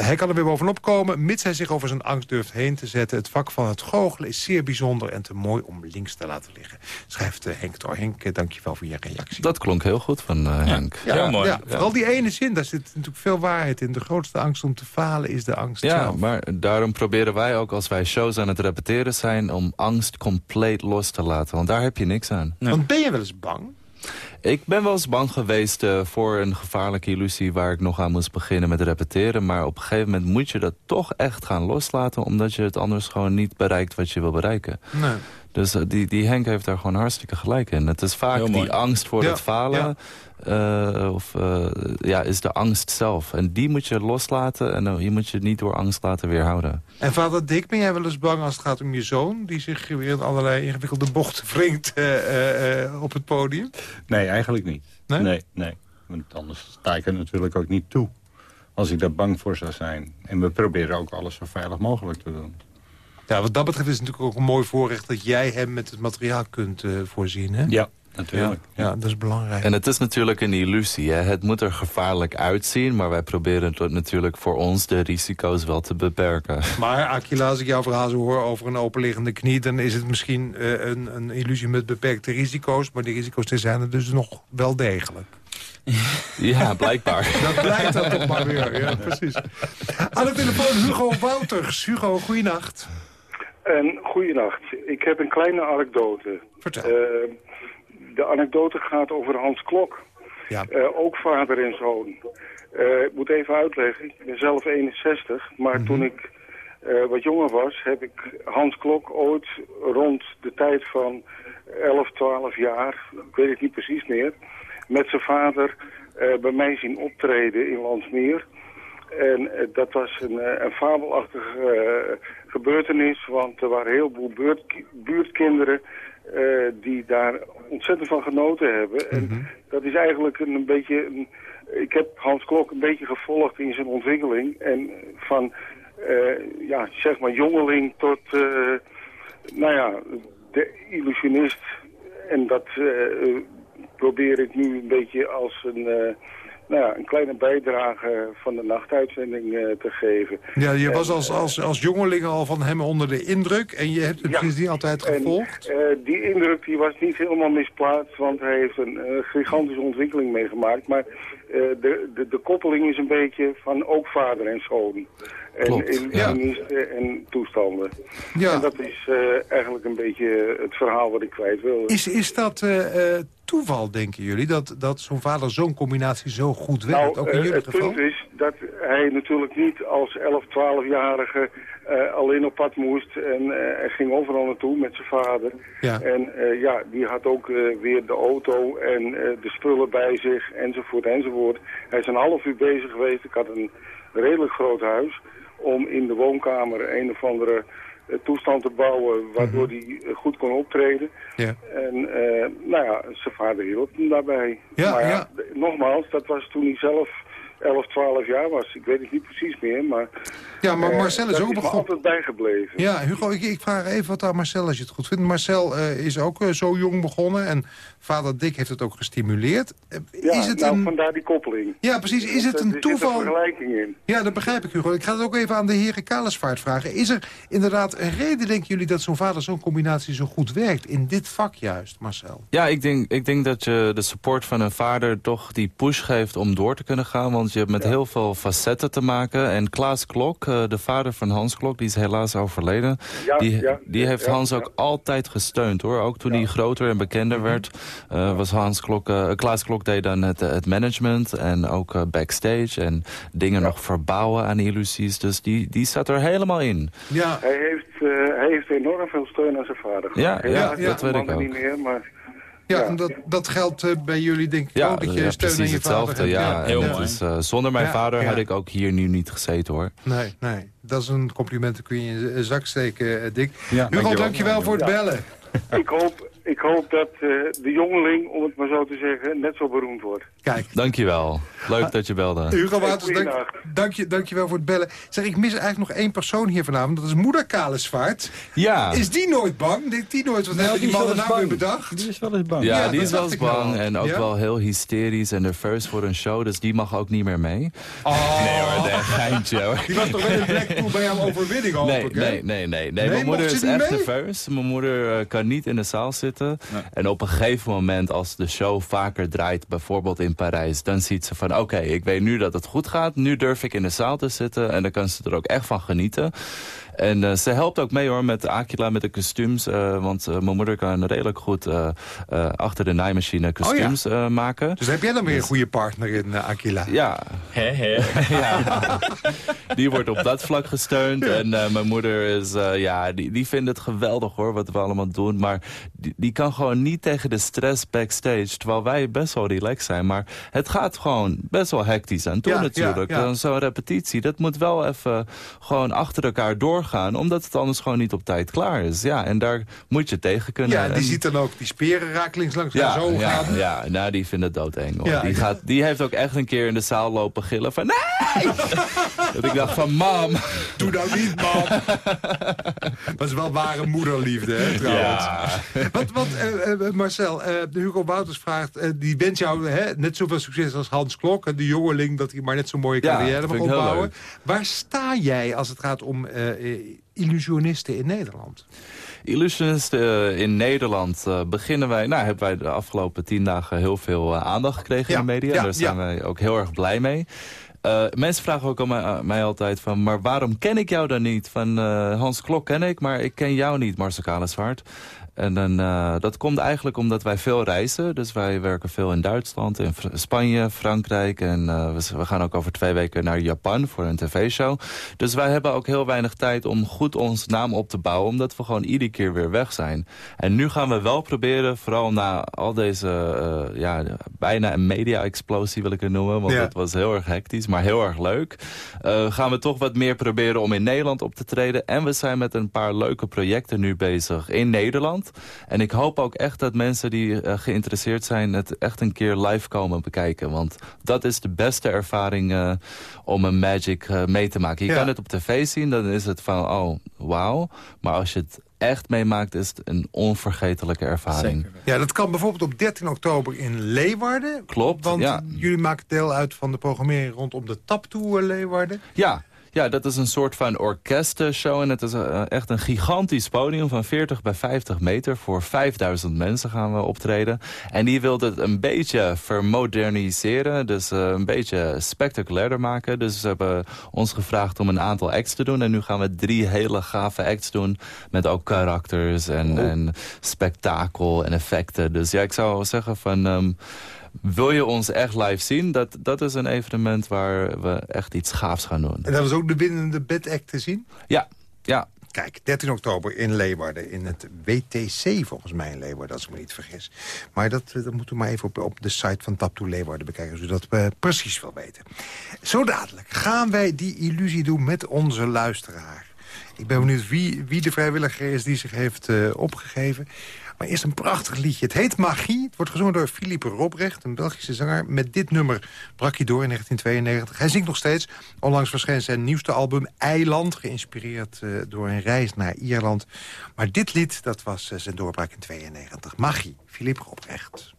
Hij kan er weer bovenop komen, mits hij zich over zijn angst durft heen te zetten. Het vak van het goochelen is zeer bijzonder en te mooi om links te laten liggen. Schrijft eh, Henk Thor. Henk, eh, dank je wel voor je reactie. Dat klonk heel goed van eh, Henk. ja, heel mooi. Ja, vooral die ene zin, daar zit natuurlijk veel waarheid in. De grootste angst om te falen is de angst Ja, zelf. maar daarom proberen wij ook als wij shows aan het repeteren zijn... om angst compleet los te laten, want daar heb je niks aan. Want ben je wel eens bang? Ik ben wel eens bang geweest eh, voor een gevaarlijke illusie... waar ik nog aan moest beginnen met repeteren. Maar op een gegeven moment moet je dat toch echt gaan loslaten... omdat je het anders gewoon niet bereikt wat je wil bereiken. Nee. Dus eh, die, die Henk heeft daar gewoon hartstikke gelijk in. Het is vaak die angst voor Ja, het falen... eh, of eh, ja, is de angst zelf. En die moet je loslaten en je moet je niet door angst laten weerhouden. En vader Dick, ben jij wel eens bang als het gaat om je zoon... die zich weer in allerlei ingewikkelde bochten <laughs> wringt eh, eh, eh, op het podium? Nee, eigenlijk niet. Nee? Nee? nee, Want anders sta ik er natuurlijk ook niet toe. Als ik daar bang voor zou zijn. En we proberen ook alles zo veilig mogelijk te doen. Ja, wat dat betreft is het natuurlijk ook een mooi voorrecht... dat jij hem met het materiaal kunt eh, voorzien, hè? Ja, natuurlijk. ja, dat is belangrijk. En het is natuurlijk een illusie. Hè? Het moet er gevaarlijk uitzien, maar wij proberen tot natuurlijk voor ons de risico's wel te beperken. Maar Aquila, als ik jouw verhaal hoor over een openliggende knie... dan is het misschien eh, een, een illusie met beperkte risico's... maar die risico's zijn er dus nog wel degelijk. <laughs> Ja, blijkbaar. <laughs> Dat blijkt dan toch maar weer. Ja, precies. Aan de telefoon Hugo Wouters. Hugo, goeienacht. En goeienacht. Ik heb een kleine anekdote. Vertel. Eh, de anekdote gaat over Hans Klok. Ja. Eh, ook vader en zoon. Eh, ik moet even uitleggen. Ik ben zelf 61. Maar Mhm. toen ik wat jonger was, heb ik Hans Klok ooit rond de tijd van 11, 12 jaar, ik weet het niet precies meer, met zijn vader bij mij zien optreden in Landsmeer. En eh, dat was een, eh, een fabelachtige eh, gebeurtenis, want er waren een heleboel buurt, buurtkinderen die daar ontzettend van genoten hebben. En dat is eigenlijk een, een beetje... Een, ik heb Hans Klok een beetje gevolgd in zijn ontwikkeling. En van, eh, ja, zeg maar jongeling tot, eh, nou ja, de illusionist. En dat eh, probeer ik nu een beetje als een, nou ja, een kleine bijdrage van de nachtuitzending eh, te geven. Ja, je was als, als, als jongeling al van hem onder de indruk... en je hebt hem Ja. sindsdien altijd gevolgd. En, eh, die indruk die was niet helemaal misplaatst, want hij heeft een eh, gigantische ontwikkeling meegemaakt. Maar eh, de, de, de koppeling is een beetje van ook vader en zoon. En Klopt, illusionisten en toestanden. ja. En dat is eh, eigenlijk een beetje het verhaal wat ik kwijt wil. Is, is dat eh, eh, toeval, denken jullie? Dat, dat zo'n vader-zoon combinatie zo goed werkt? Nou, ook in eh, jullie het geval? punt is dat hij natuurlijk niet als 11, 12-jarige eh, alleen op pad moest. En eh, hij ging overal naartoe met zijn vader. Ja. En ja, die had ook weer de auto en de spullen bij zich, enzovoort, enzovoort. Hij is een half uur bezig geweest. Ik had een redelijk groot huis om in de woonkamer een of andere toestand te bouwen... waardoor Mhm. hij eh, goed kon optreden. Ja. En eh, nou ja, zijn vader hielp hem daarbij. Ja, maar ja. nogmaals, dat was toen hij zelf 11, 12 jaar was. Ik weet het niet precies meer, maar... Ja, maar eh, Marcel is ook begonnen. altijd bijgebleven. Ja, Hugo, ik, ik vraag even wat aan Marcel als je het goed vindt. Marcel eh, is ook eh, zo jong begonnen en vader Dick heeft het ook gestimuleerd. Ja, is het nou, een... vandaar die koppeling. Ja, precies. Is het Er een zit toeval? een vergelijking in. Ja, dat begrijp ik, Hugo. Ik ga het ook even aan de heren Kalesvaart vragen. Is er inderdaad een reden, denken jullie, dat zo'n vader-zoon combinatie zo goed werkt? In dit vak juist, Marcel. Ja, ik denk, ik denk dat je de support van een vader toch die push geeft om door te kunnen gaan. Want Want je hebt met heel veel facetten te maken. En Klaas Klok, eh, de vader van Hans Klok, die is helaas overleden. Ja, die ja, die heeft ja, Hans ja. ook altijd gesteund hoor. Ook toen hij groter en bekender werd, eh, was Hans Klok, eh, Klaas Klok deed dan het, het management en ook backstage. En dingen nog verbouwen aan illusies. Dus die, die zat er helemaal in. Ja, Hij heeft, eh, hij heeft enorm veel steun aan zijn vader. Ja, ja, dat weet ik er ook. niet meer, maar... ja, en dat, dat geldt eh, bij jullie denk ik Ja, ook, dat je ja, steun aan precies je vader hetzelfde. Ja, heel het mooi. is, eh, zonder mijn Ja, vader ja. had ik ook hier nu niet gezeten hoor. Nee, nee. Dat is een compliment, dat kun je in je zak steken, eh, Dick. Ja, Hugo, dankjewel. dankjewel voor het bellen. Ik hoop, ik hoop dat eh, de jongeling, om het maar zo te zeggen, net zo beroemd wordt. Kijk, Dankjewel. Leuk dat je belde. Hugo Wouters, dank, dank, je, dankjewel voor het bellen. Zeg, ik mis eigenlijk nog één persoon hier vanavond. Dat is moeder Kalesvaart. Ja. Is die nooit bang? Denkt die nooit, wat Nou, heeft die man nou weer bedacht? Die is wel eens bang. Ja, Ja, die dat is wel eens wel. bang en ook Ja? wel heel hysterisch en nerveus voor een show. Dus die mag ook niet meer mee. Oh, Nee hoor, nee, geintje hoor. die was toch wel in Blackpool bij jouw overwinning, hoop Nee, ik, hè? nee, nee, nee, nee. Nee, Mijn moeder is echt nerveus. Mijn moeder eh, kan niet in de zaal zitten. En op een gegeven moment, als de show vaker draait, bijvoorbeeld in Parijs... dan ziet ze van, oké, ik weet nu dat het goed gaat. Nu durf ik in de zaal te zitten. En dan kan ze er ook echt van genieten. En eh, ze helpt ook mee hoor met Aquila, met de kostuums. eh, want eh, mijn moeder kan redelijk goed eh, eh, achter de naaimachine kostuums eh, maken. Dus heb jij dan weer een goede partner in Aquila? Ja, hè. <laughs> ja. die wordt op dat vlak gesteund. En eh, mijn moeder is, eh, ja, die, die vindt het geweldig hoor, wat we allemaal doen. Maar die, die kan gewoon niet tegen de stress backstage. Terwijl wij best wel relaxed zijn. Maar het gaat gewoon best wel hectisch aan toe Ja, natuurlijk. ja, ja. Dan Zo'n repetitie, dat moet wel even gewoon achter elkaar doorgaan. Omdat het anders gewoon niet op tijd klaar is. Ja, en daar moet je tegen kunnen. Ja, die En- ziet dan ook die speren rakelings langs ja, zo ja, gaan. ja, nou die vindt het doodeng hoor. Ja. Die, gaat, die heeft ook echt een keer in de zaal lopen gillen van nee! <laughs> dat ik dacht van mam. Doe nou niet, man. <laughs> Dat is wel ware moederliefde, hè, trouwens. Ja. <laughs> Wat, wat eh, eh, Marcel, eh, Hugo Wouters vraagt... die wens jou hè, net zoveel succes als Hans Klok... en de jongeling dat hij maar net zo'n mooie carrière mag opbouwen. Waar sta jij als het gaat om illusionisten in Nederland? Illusionisten eh, in Nederland eh, beginnen wij... Nou, hebben wij de afgelopen tien dagen heel veel eh, aandacht gekregen Ja, in de media. ja, Daar zijn ja. wij ook heel erg blij mee. Eh, mensen vragen ook aan mij, altijd van... maar waarom ken ik jou dan niet? Van Hans Klok ken ik, maar ik ken jou niet, Marcel Kalesvaart. En dan, eh, dat komt eigenlijk omdat wij veel reizen. Dus wij werken veel in Duitsland, in Spanje, Frankrijk. En eh, we, we gaan ook over twee weken naar Japan voor een tv-show. Dus wij hebben ook heel weinig tijd om goed ons naam op te bouwen. Omdat we gewoon iedere keer weer weg zijn. En nu gaan we wel proberen, vooral na al deze... eh, ja, bijna een media-explosie wil ik het noemen. Want Ja. het was heel erg hectisch, maar heel erg leuk. Gaan we toch wat meer proberen om in Nederland op te treden. En we zijn met een paar leuke projecten nu bezig in Nederland. En ik hoop ook echt dat mensen die eh, geïnteresseerd zijn... het echt een keer live komen bekijken. Want dat is de beste ervaring eh, om een Magic eh, mee te maken. Je Ja. kan het op tv zien, dan is het van, oh, wauw. Maar als je het echt meemaakt, is het een onvergetelijke ervaring. Zeker. Ja, dat kan bijvoorbeeld op 13 oktober in Leeuwarden. Klopt, Want ja. jullie maken deel uit van de programmering rondom de Taptoe Leeuwarden. Ja, ja, dat is een soort van orkestenshow. En het is eh, echt een gigantisch podium van 40 bij 50 meter. Voor 5000 mensen gaan we optreden. En die wilde het een beetje vermoderniseren. Dus eh, een beetje spectaculairder maken. Dus ze hebben ons gevraagd om een aantal acts te doen. En nu gaan we drie hele gave acts doen. Met ook karakters en, en spektakel en effecten. Dus ja, ik zou zeggen van... ehm, wil je ons echt live zien? Dat, dat is een evenement waar we echt iets gaafs gaan doen. En dat was ook de winnende bedact te zien. Ja, ja. Kijk, 13 oktober in Leeuwarden. In het WTC volgens mij in Leeuwarden, als ik me niet vergis. Maar dat, eh, dat moeten we maar even op, op de site van Taptoe Leeuwarden bekijken... zodat we precies wel weten. Zo dadelijk gaan wij die illusie doen met onze luisteraar. Ik ben benieuwd wie, wie de vrijwilliger is die zich heeft eh, opgegeven. Maar eerst een prachtig liedje. Het heet Magie. Het wordt gezongen door Philippe Robrecht, een Belgische zanger. Met dit nummer brak hij door in 1992. Hij zingt nog steeds. Onlangs verscheen zijn nieuwste album Eiland. Geïnspireerd eh, door een reis naar Ierland. Maar dit lied, dat was eh, zijn doorbraak in 92. Magie, Philippe Robrecht.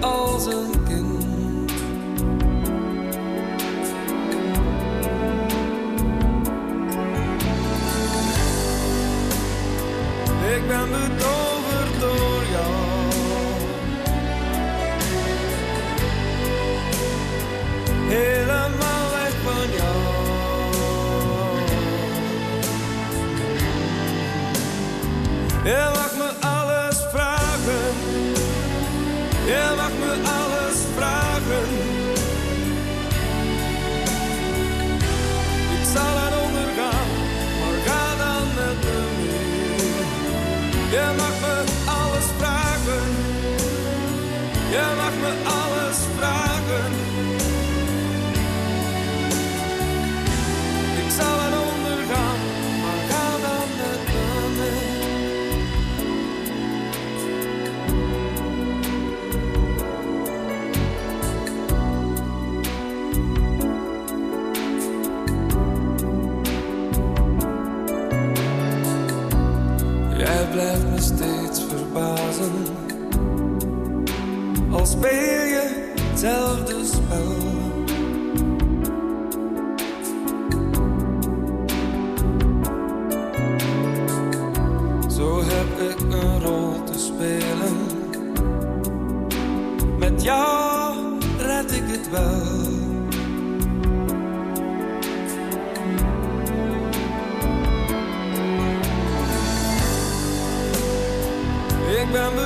Als een. Ik ben betoverd speel je spel. Zo heb ik een rol te spelen. Met jou red ik het wel. Ik ben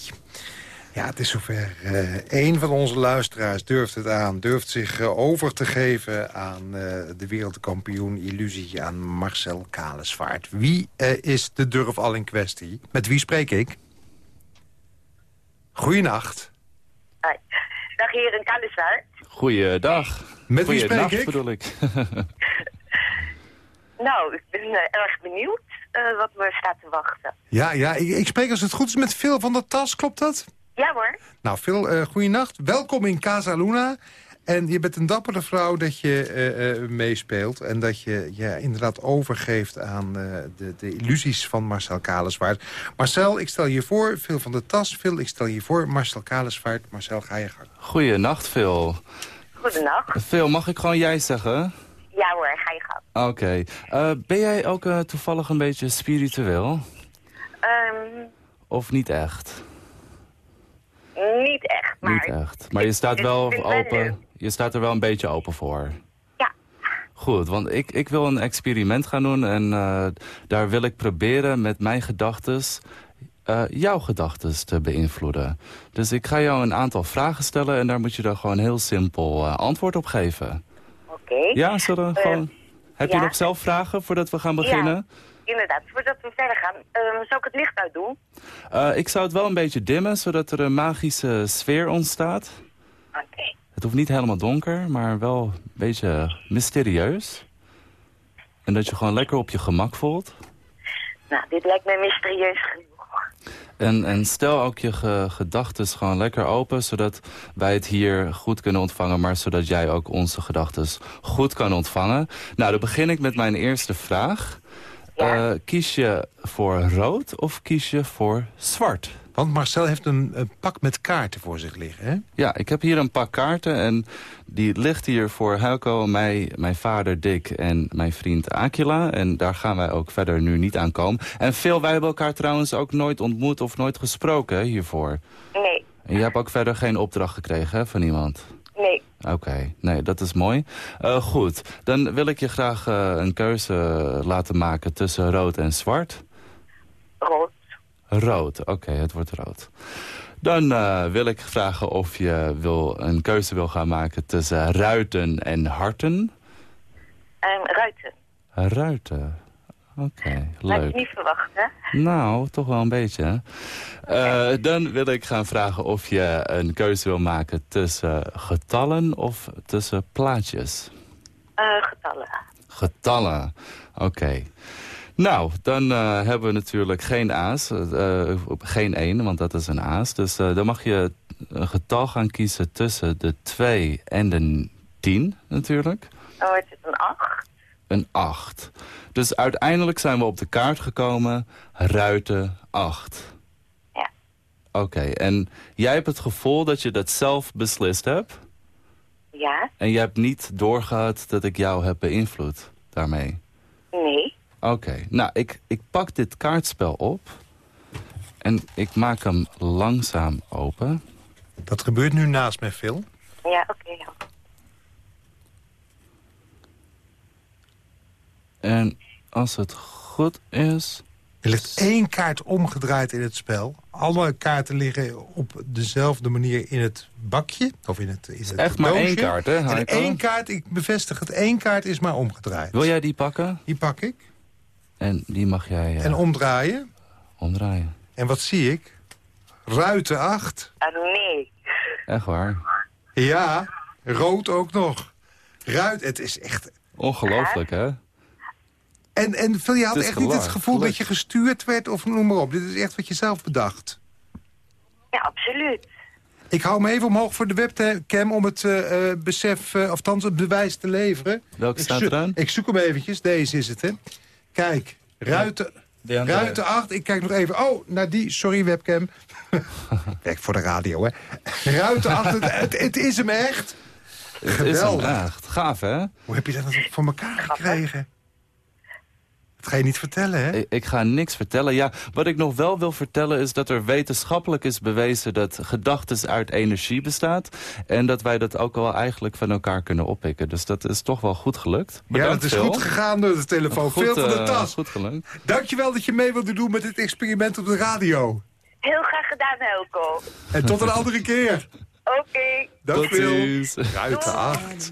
Ja, het is zover. Eh een van onze luisteraars durft het aan. Durft zich eh, over te geven aan eh, de wereldkampioen illusie... aan Marcel Kalesvaart. Wie eh, is de durf al in kwestie? Met wie spreek ik? Goeienacht. Hoi. Dag heren, Kalesvaart. Goeiedag. Met wie spreek ik? bedoel ik. <laughs> Nou, ik ben erg benieuwd eh, wat me staat te wachten. Ja, ja ik, ik spreek als het goed is met Phil van der Tas, klopt dat? Ja hoor. Nou, Phil, eh goeienacht. Welkom in Casa Luna. En je bent een dappere vrouw dat je eh, eh, meespeelt... en dat je je inderdaad overgeeft aan eh, de, de illusies van Marcel Kalesvaart. Marcel, ik stel je voor. Phil van der Tas. Phil, ik stel je voor. Marcel Kalesvaart. Marcel, ga je gang. Goeienacht, Phil. Goedendag. Phil, mag ik gewoon jij zeggen? Ja hoor, ga je gang. Oké. Eh, ben jij ook eh, toevallig een beetje spiritueel? Ehm, Of niet echt? Niet echt, maar... Niet echt. Maar je staat wel open. je staat er wel een beetje open voor. Ja. Goed, want ik, ik wil een experiment gaan doen en eh, daar wil ik proberen met mijn gedachtes eh, jouw gedachtes te beïnvloeden. Dus ik ga jou een aantal vragen stellen en daar moet je dan gewoon heel simpel eh, antwoord op geven. Oké. Ja, zullen we gewoon... Heb je ja. nog zelf vragen voordat we gaan beginnen? Inderdaad, voordat we verder gaan, ehm, zou ik het licht uitdoen? Eh, ik zou het wel een beetje dimmen, zodat er een magische sfeer ontstaat. Oké. Het hoeft niet helemaal donker, maar wel een beetje mysterieus. En dat je gewoon lekker op je gemak voelt. Nou, dit lijkt me mysterieus genoeg. En, en stel ook je ge gedachten gewoon lekker open... zodat wij het hier goed kunnen ontvangen... maar zodat jij ook onze gedachten goed kan ontvangen. Nou, dan begin ik met mijn eerste vraag. Eh, kies je voor rood of kies je voor zwart? Want Marcel heeft een, een pak met kaarten voor zich liggen, hè? Ja, ik heb hier een pak kaarten en die ligt hier voor Helco, mij, mijn vader Dick en mijn vriend Aquila. En daar gaan wij ook verder nu niet aan komen. En veel, wij hebben elkaar trouwens ook nooit ontmoet of nooit gesproken hiervoor. Nee, En je hebt ook verder geen opdracht gekregen hè, van iemand? nee. Oké, nee, dat is mooi. Eh, goed, dan wil ik je graag eh, een keuze laten maken tussen rood en zwart. Rood. Rood, oké, het wordt rood. Dan eh, wil ik vragen of je wil, een keuze wil gaan maken tussen ruiten en harten. En ruiten. Ruiten, oké, Had je leuk. niet verwacht, hè? Nou, toch wel een beetje. Eh, dan wil ik gaan vragen of je een keuze wil maken tussen getallen of tussen plaatjes. Eh, getallen. Getallen, oké. Nou, dan eh, hebben we natuurlijk geen aas. geen 1, want dat is een aas. Dus dan mag je een getal gaan kiezen tussen de 2 en de 10 natuurlijk. Wordt het een acht. Een 8. Dus uiteindelijk zijn we op de kaart gekomen. Ruiten 8. Ja. Oké, en jij hebt het gevoel dat je dat zelf beslist hebt. Ja. En je hebt niet doorgehad dat ik jou heb beïnvloed daarmee. Nee. Oké, nou, ik, ik pak dit kaartspel op. En ik maak hem langzaam open. Dat gebeurt nu naast mij, Phil. Ja, oké. ja. En als het goed is... Er ligt één kaart omgedraaid in het spel. Alle kaarten liggen op dezelfde manier in het bakje. Of in het, in het echt maar doosje. één kaart, hè, En Heiko? één kaart, ik bevestig het, één kaart is maar omgedraaid. Wil jij die pakken? Die pak ik. En die mag jij eh, En omdraaien. omdraaien. En wat zie ik? Ruiten 8. Ah, nee. Echt waar. Ja, rood ook nog. Ruit, het is echt... Ongelooflijk, hè? En, en Phil, je had echt niet het gevoel dat je gestuurd werd of noem maar op. Dit is echt wat je zelf bedacht. Ja, absoluut. Ik hou me even omhoog voor de webcam om het eh, eh, besef, uh, of het bewijs te leveren. Welke ik staat eraan? Ik zoek hem eventjes. Deze is het, hè. Kijk, ruiten, ruiten 8. Ik kijk nog even. Oh, naar die. Sorry, webcam. <laughs> Kijk voor de radio, hè. Ruiten 8. Het, het, het is hem echt. Het is hem Geweldig. echt. Gaaf, hè? Hoe heb je dat voor elkaar gekregen? Dat ga je niet vertellen, hè? Ik, ik ga niks vertellen. Ja, wat ik nog wel wil vertellen is dat er wetenschappelijk is bewezen... dat gedachtes uit energie bestaat. En dat wij dat ook wel eigenlijk van elkaar kunnen oppikken. Dus dat is toch wel goed gelukt. Ja, dat is Phil. goed gegaan door de telefoon. Goed, Veel van de eh, tas. Goed gelukt. Dankjewel dat je mee wilde doen met dit experiment op de radio. Heel graag gedaan, Helco. En tot een andere keer. Oké. Dank Tot ziens. Ruiten 8.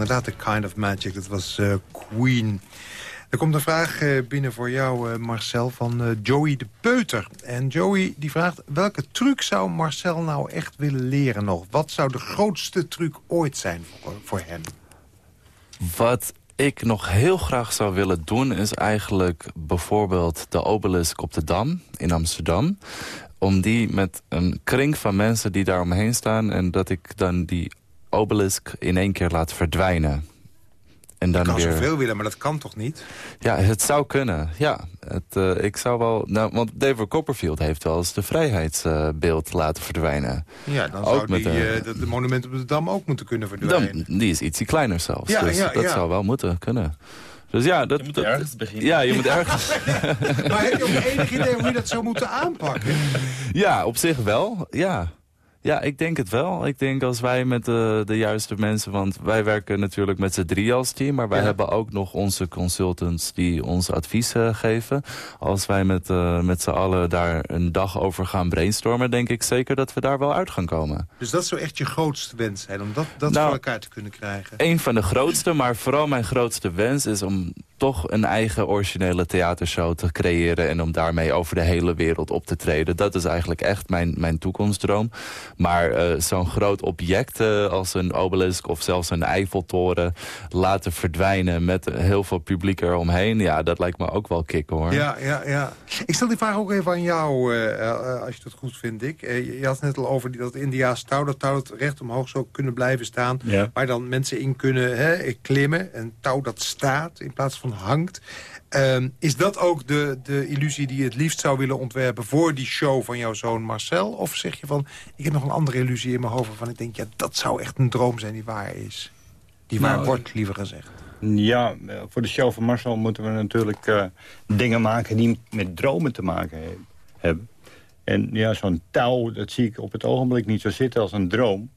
Inderdaad de kind of magic. Dat was eh, Queen. Er komt een vraag eh, binnen voor jou, eh, Marcel, van Joey de Peuter. En Joey die vraagt, welke truc zou Marcel nou echt willen leren nog? Wat zou de grootste truc ooit zijn voor, voor hem? Wat ik nog heel graag zou willen doen... is eigenlijk bijvoorbeeld de obelisk op de Dam in Amsterdam. Om die met een kring van mensen die daar omheen staan... en dat ik dan die obelisk in één keer laat verdwijnen. En dan Je kan weer... zoveel willen, maar dat kan toch niet? Ja, het zou kunnen. Ja, het, eh, ik zou wel... Nou, want David Copperfield heeft wel eens de vrijheidsbeeld laten verdwijnen. Ja, dan Ook zou die, eh, de monument op de Dam ook moeten kunnen verdwijnen. Dan, die is ietsie kleiner zelfs. Ja, dus ja, dat ja. zou wel moeten kunnen. Dus ja, dat, Je moet dat- ergens beginnen. Ja, je moet ergens. <laughs> Maar heb je ook enig idee hoe je dat zou moeten aanpakken? Ja, op zich wel. Ja. Ja, ik denk het wel. Ik denk als wij met de, de juiste mensen... want wij werken natuurlijk met z'n drie als team... maar wij Ja. hebben ook nog onze consultants die ons advies eh, geven. Als wij met, eh, met z'n allen daar een dag over gaan brainstormen... denk ik zeker dat we daar wel uit gaan komen. Dus dat zou echt je grootste wens zijn, om dat, dat Nou, voor elkaar te kunnen krijgen. Een van de grootste, maar vooral mijn grootste wens is om toch een eigen originele theatershow te creëren... en om daarmee over de hele wereld op te treden. Dat is eigenlijk echt mijn, mijn toekomstdroom. Maar eh, zo'n groot object eh, als een obelisk of zelfs een Eiffeltoren... laten verdwijnen met heel veel publiek eromheen... ja, dat lijkt me ook wel kicken, hoor. Ja, ja, ja. Ik stel die vraag ook even aan jou, eh, als je dat goed vindt, Dick. Eh, je- je had het net al over die, dat Indiaas touw, dat touw dat recht omhoog zou kunnen blijven staan. Ja. Waar dan mensen in kunnen hè, klimmen. Een touw dat staat in plaats van hangt. Ehm, is dat ook de, de illusie die je het liefst zou willen ontwerpen... voor die show van jouw zoon Marcel? Of zeg je van, ik heb nog een andere illusie in mijn hoofd... waarvan ik denk, ja, dat zou echt een droom zijn die waar is. Die waar Nou, wordt, liever gezegd. Ja, eh, voor de show van Marcel moeten we natuurlijk eh, dingen maken die met dromen te maken he- hebben. En ja, zo'n touw, dat zie ik op het ogenblik niet zo zitten als een droom.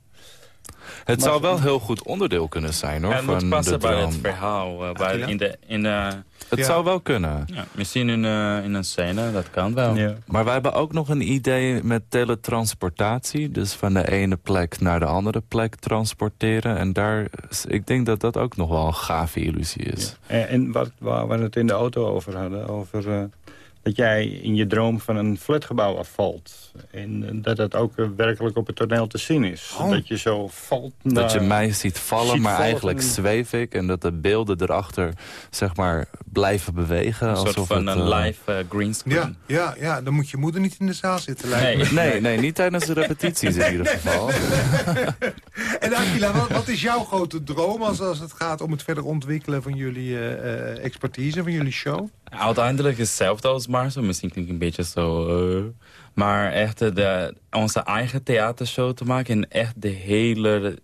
Het Maar- zou wel heel goed onderdeel kunnen zijn, hoor, Het van moet passen de bij het verhaal. eh, bij, Attila? in de, in de, Het Ja. zou wel kunnen. ja, misschien in, eh, in een scène, dat kan wel. Ja. Maar wij hebben ook nog een idee met teletransportatie. Dus van de ene plek naar de andere plek transporteren. En daar, ik denk dat dat ook nog wel een gave illusie is. En, en wat, waar we het in de auto over hadden, over eh, dat jij in je droom van een flatgebouw afvalt. En eh, dat dat ook eh, werkelijk op het toneel te zien is. Oh. Dat je zo valt. Dat je naar- mij ziet vallen, ziet maar vallen eigenlijk en- zweef ik. En dat de beelden erachter, zeg maar, blijven bewegen. Een soort alsof van het, een eh, live eh, greenscreen. Ja, ja, ja, dan moet je moeder niet in de zaal zitten. lijkt me. Nee. Nee, nee, niet tijdens de repetities in ieder geval. En Aquila, wat, wat is jouw grote droom als, als het gaat om het verder ontwikkelen van jullie eh, expertise, van jullie show? Uiteindelijk hetzelfde als Marcel. Misschien klinkt een beetje zo... eh, maar echt de, onze eigen theatershow te maken. En echt de hele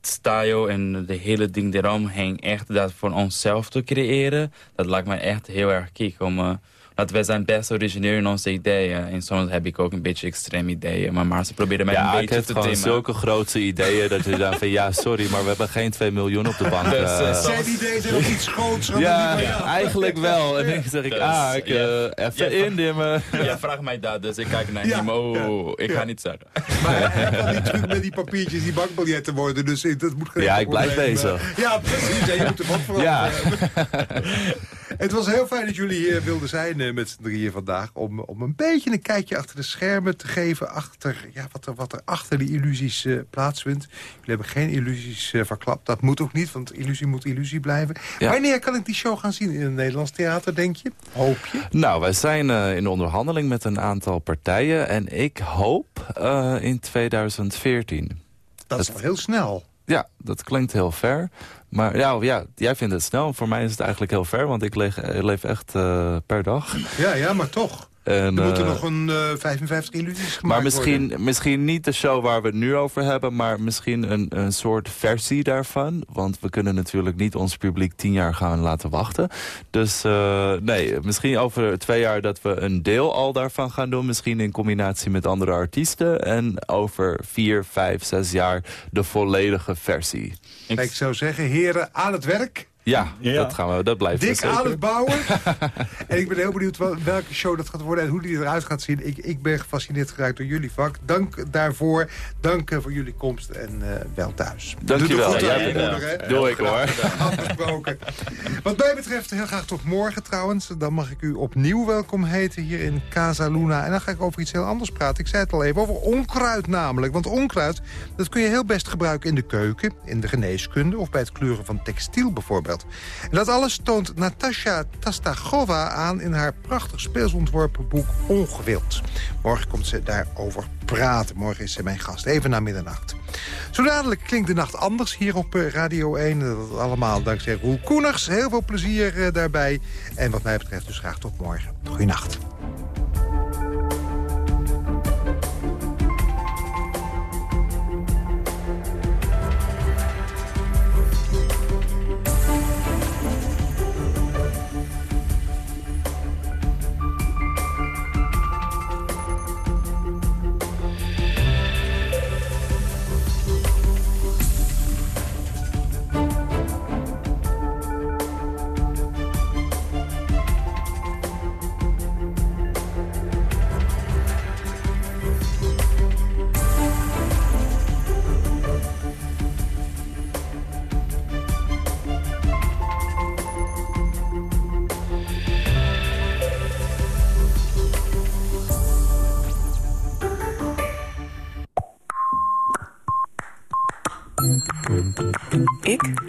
style en de hele ding eromheen. Echt dat voor onszelf te creëren. Dat lijkt me echt heel erg kick. Om, eh, dat wij zijn best origineel in onze ideeën. En soms heb ik ook een beetje extreme ideeën. Maar Marcel probeerde mij Ja, een ik beetje heb te gewoon dimmen. zulke grote ideeën dat je dan van... ja, sorry, maar we hebben geen 2 miljoen op de bank. <laughs> Dus, eh, Zijn idee zijn ook iets groots? dan ja, die eigenlijk wel. En dan zeg ik, Dus, ah, ik, ja. eh, even Ja. indimmen. Ja, vraag mij dat. Dus ik kijk naar Ja, hem. Oh, ik ja. ga niet zeggen. Maar <laughs> hij niet terug met die papiertjes, die bankbiljetten worden. Dus dat moet geen Ja, ik blijf bezig. Ja, precies. Ja, je moet er wat voor Ja. <laughs> Het was heel fijn dat jullie hier wilden zijn uh, met z'n drieën vandaag... Om, om een beetje een kijkje achter de schermen te geven... achter ja, wat, er, wat er achter die illusies uh, plaatsvindt. Jullie hebben geen illusies uh, verklapt. Dat moet ook niet, want illusie moet illusie blijven. Ja. Wanneer kan ik die show gaan zien in het Nederlands theater, denk je? Hoop je? Nou, wij zijn in onderhandeling met een aantal partijen... en ik hoop in 2014. Dat is wel heel snel. Ja, dat klinkt heel ver. Maar ja, ja, jij vindt het snel. Voor mij is het eigenlijk heel ver, want ik leef, leef echt uh, per dag. Ja, ja, maar toch. En, er moeten uh, nog een uh, 55 illusies gemaakt Maar misschien, worden. misschien niet de show waar we het nu over hebben... maar misschien een, een soort versie daarvan. Want we kunnen natuurlijk niet ons publiek tien jaar gaan laten wachten. Dus uh, nee, misschien over twee jaar dat we een deel al daarvan gaan doen. Misschien in combinatie met andere artiesten. En over vier, vijf, zes jaar de volledige versie. Ik zou zeggen, heren, aan het werk... Ja, ja, dat, gaan we, dat blijft Dik aan het bouwen. <laughs> en ik ben heel benieuwd welke show dat gaat worden en hoe die eruit gaat zien. Ik, ik ben gefascineerd geraakt door jullie vak. Dank daarvoor. Dank uh, voor jullie komst en uh, wel thuis. Dank je wel. Ja, ja, Doe ik hoor. <laughs> Afgesproken. Wat mij betreft heel graag tot morgen trouwens. Dan mag ik u opnieuw welkom heten hier in Casa Luna. En dan ga ik over iets heel anders praten. Ik zei het al even, over onkruid namelijk. Want onkruid, dat kun je heel best gebruiken in de keuken, in de geneeskunde... of bij het kleuren van textiel bijvoorbeeld. En dat alles toont Natasha Tastagova aan in haar prachtig speelsontworpen boek Ongewild. Morgen komt ze daarover praten. Morgen is ze mijn gast, even na middernacht. Zo dadelijk klinkt de nacht anders hier op Radio 1. Dat allemaal dankzij Roel Koeners. Heel veel plezier daarbij. En wat mij betreft dus graag tot morgen. Goeienacht.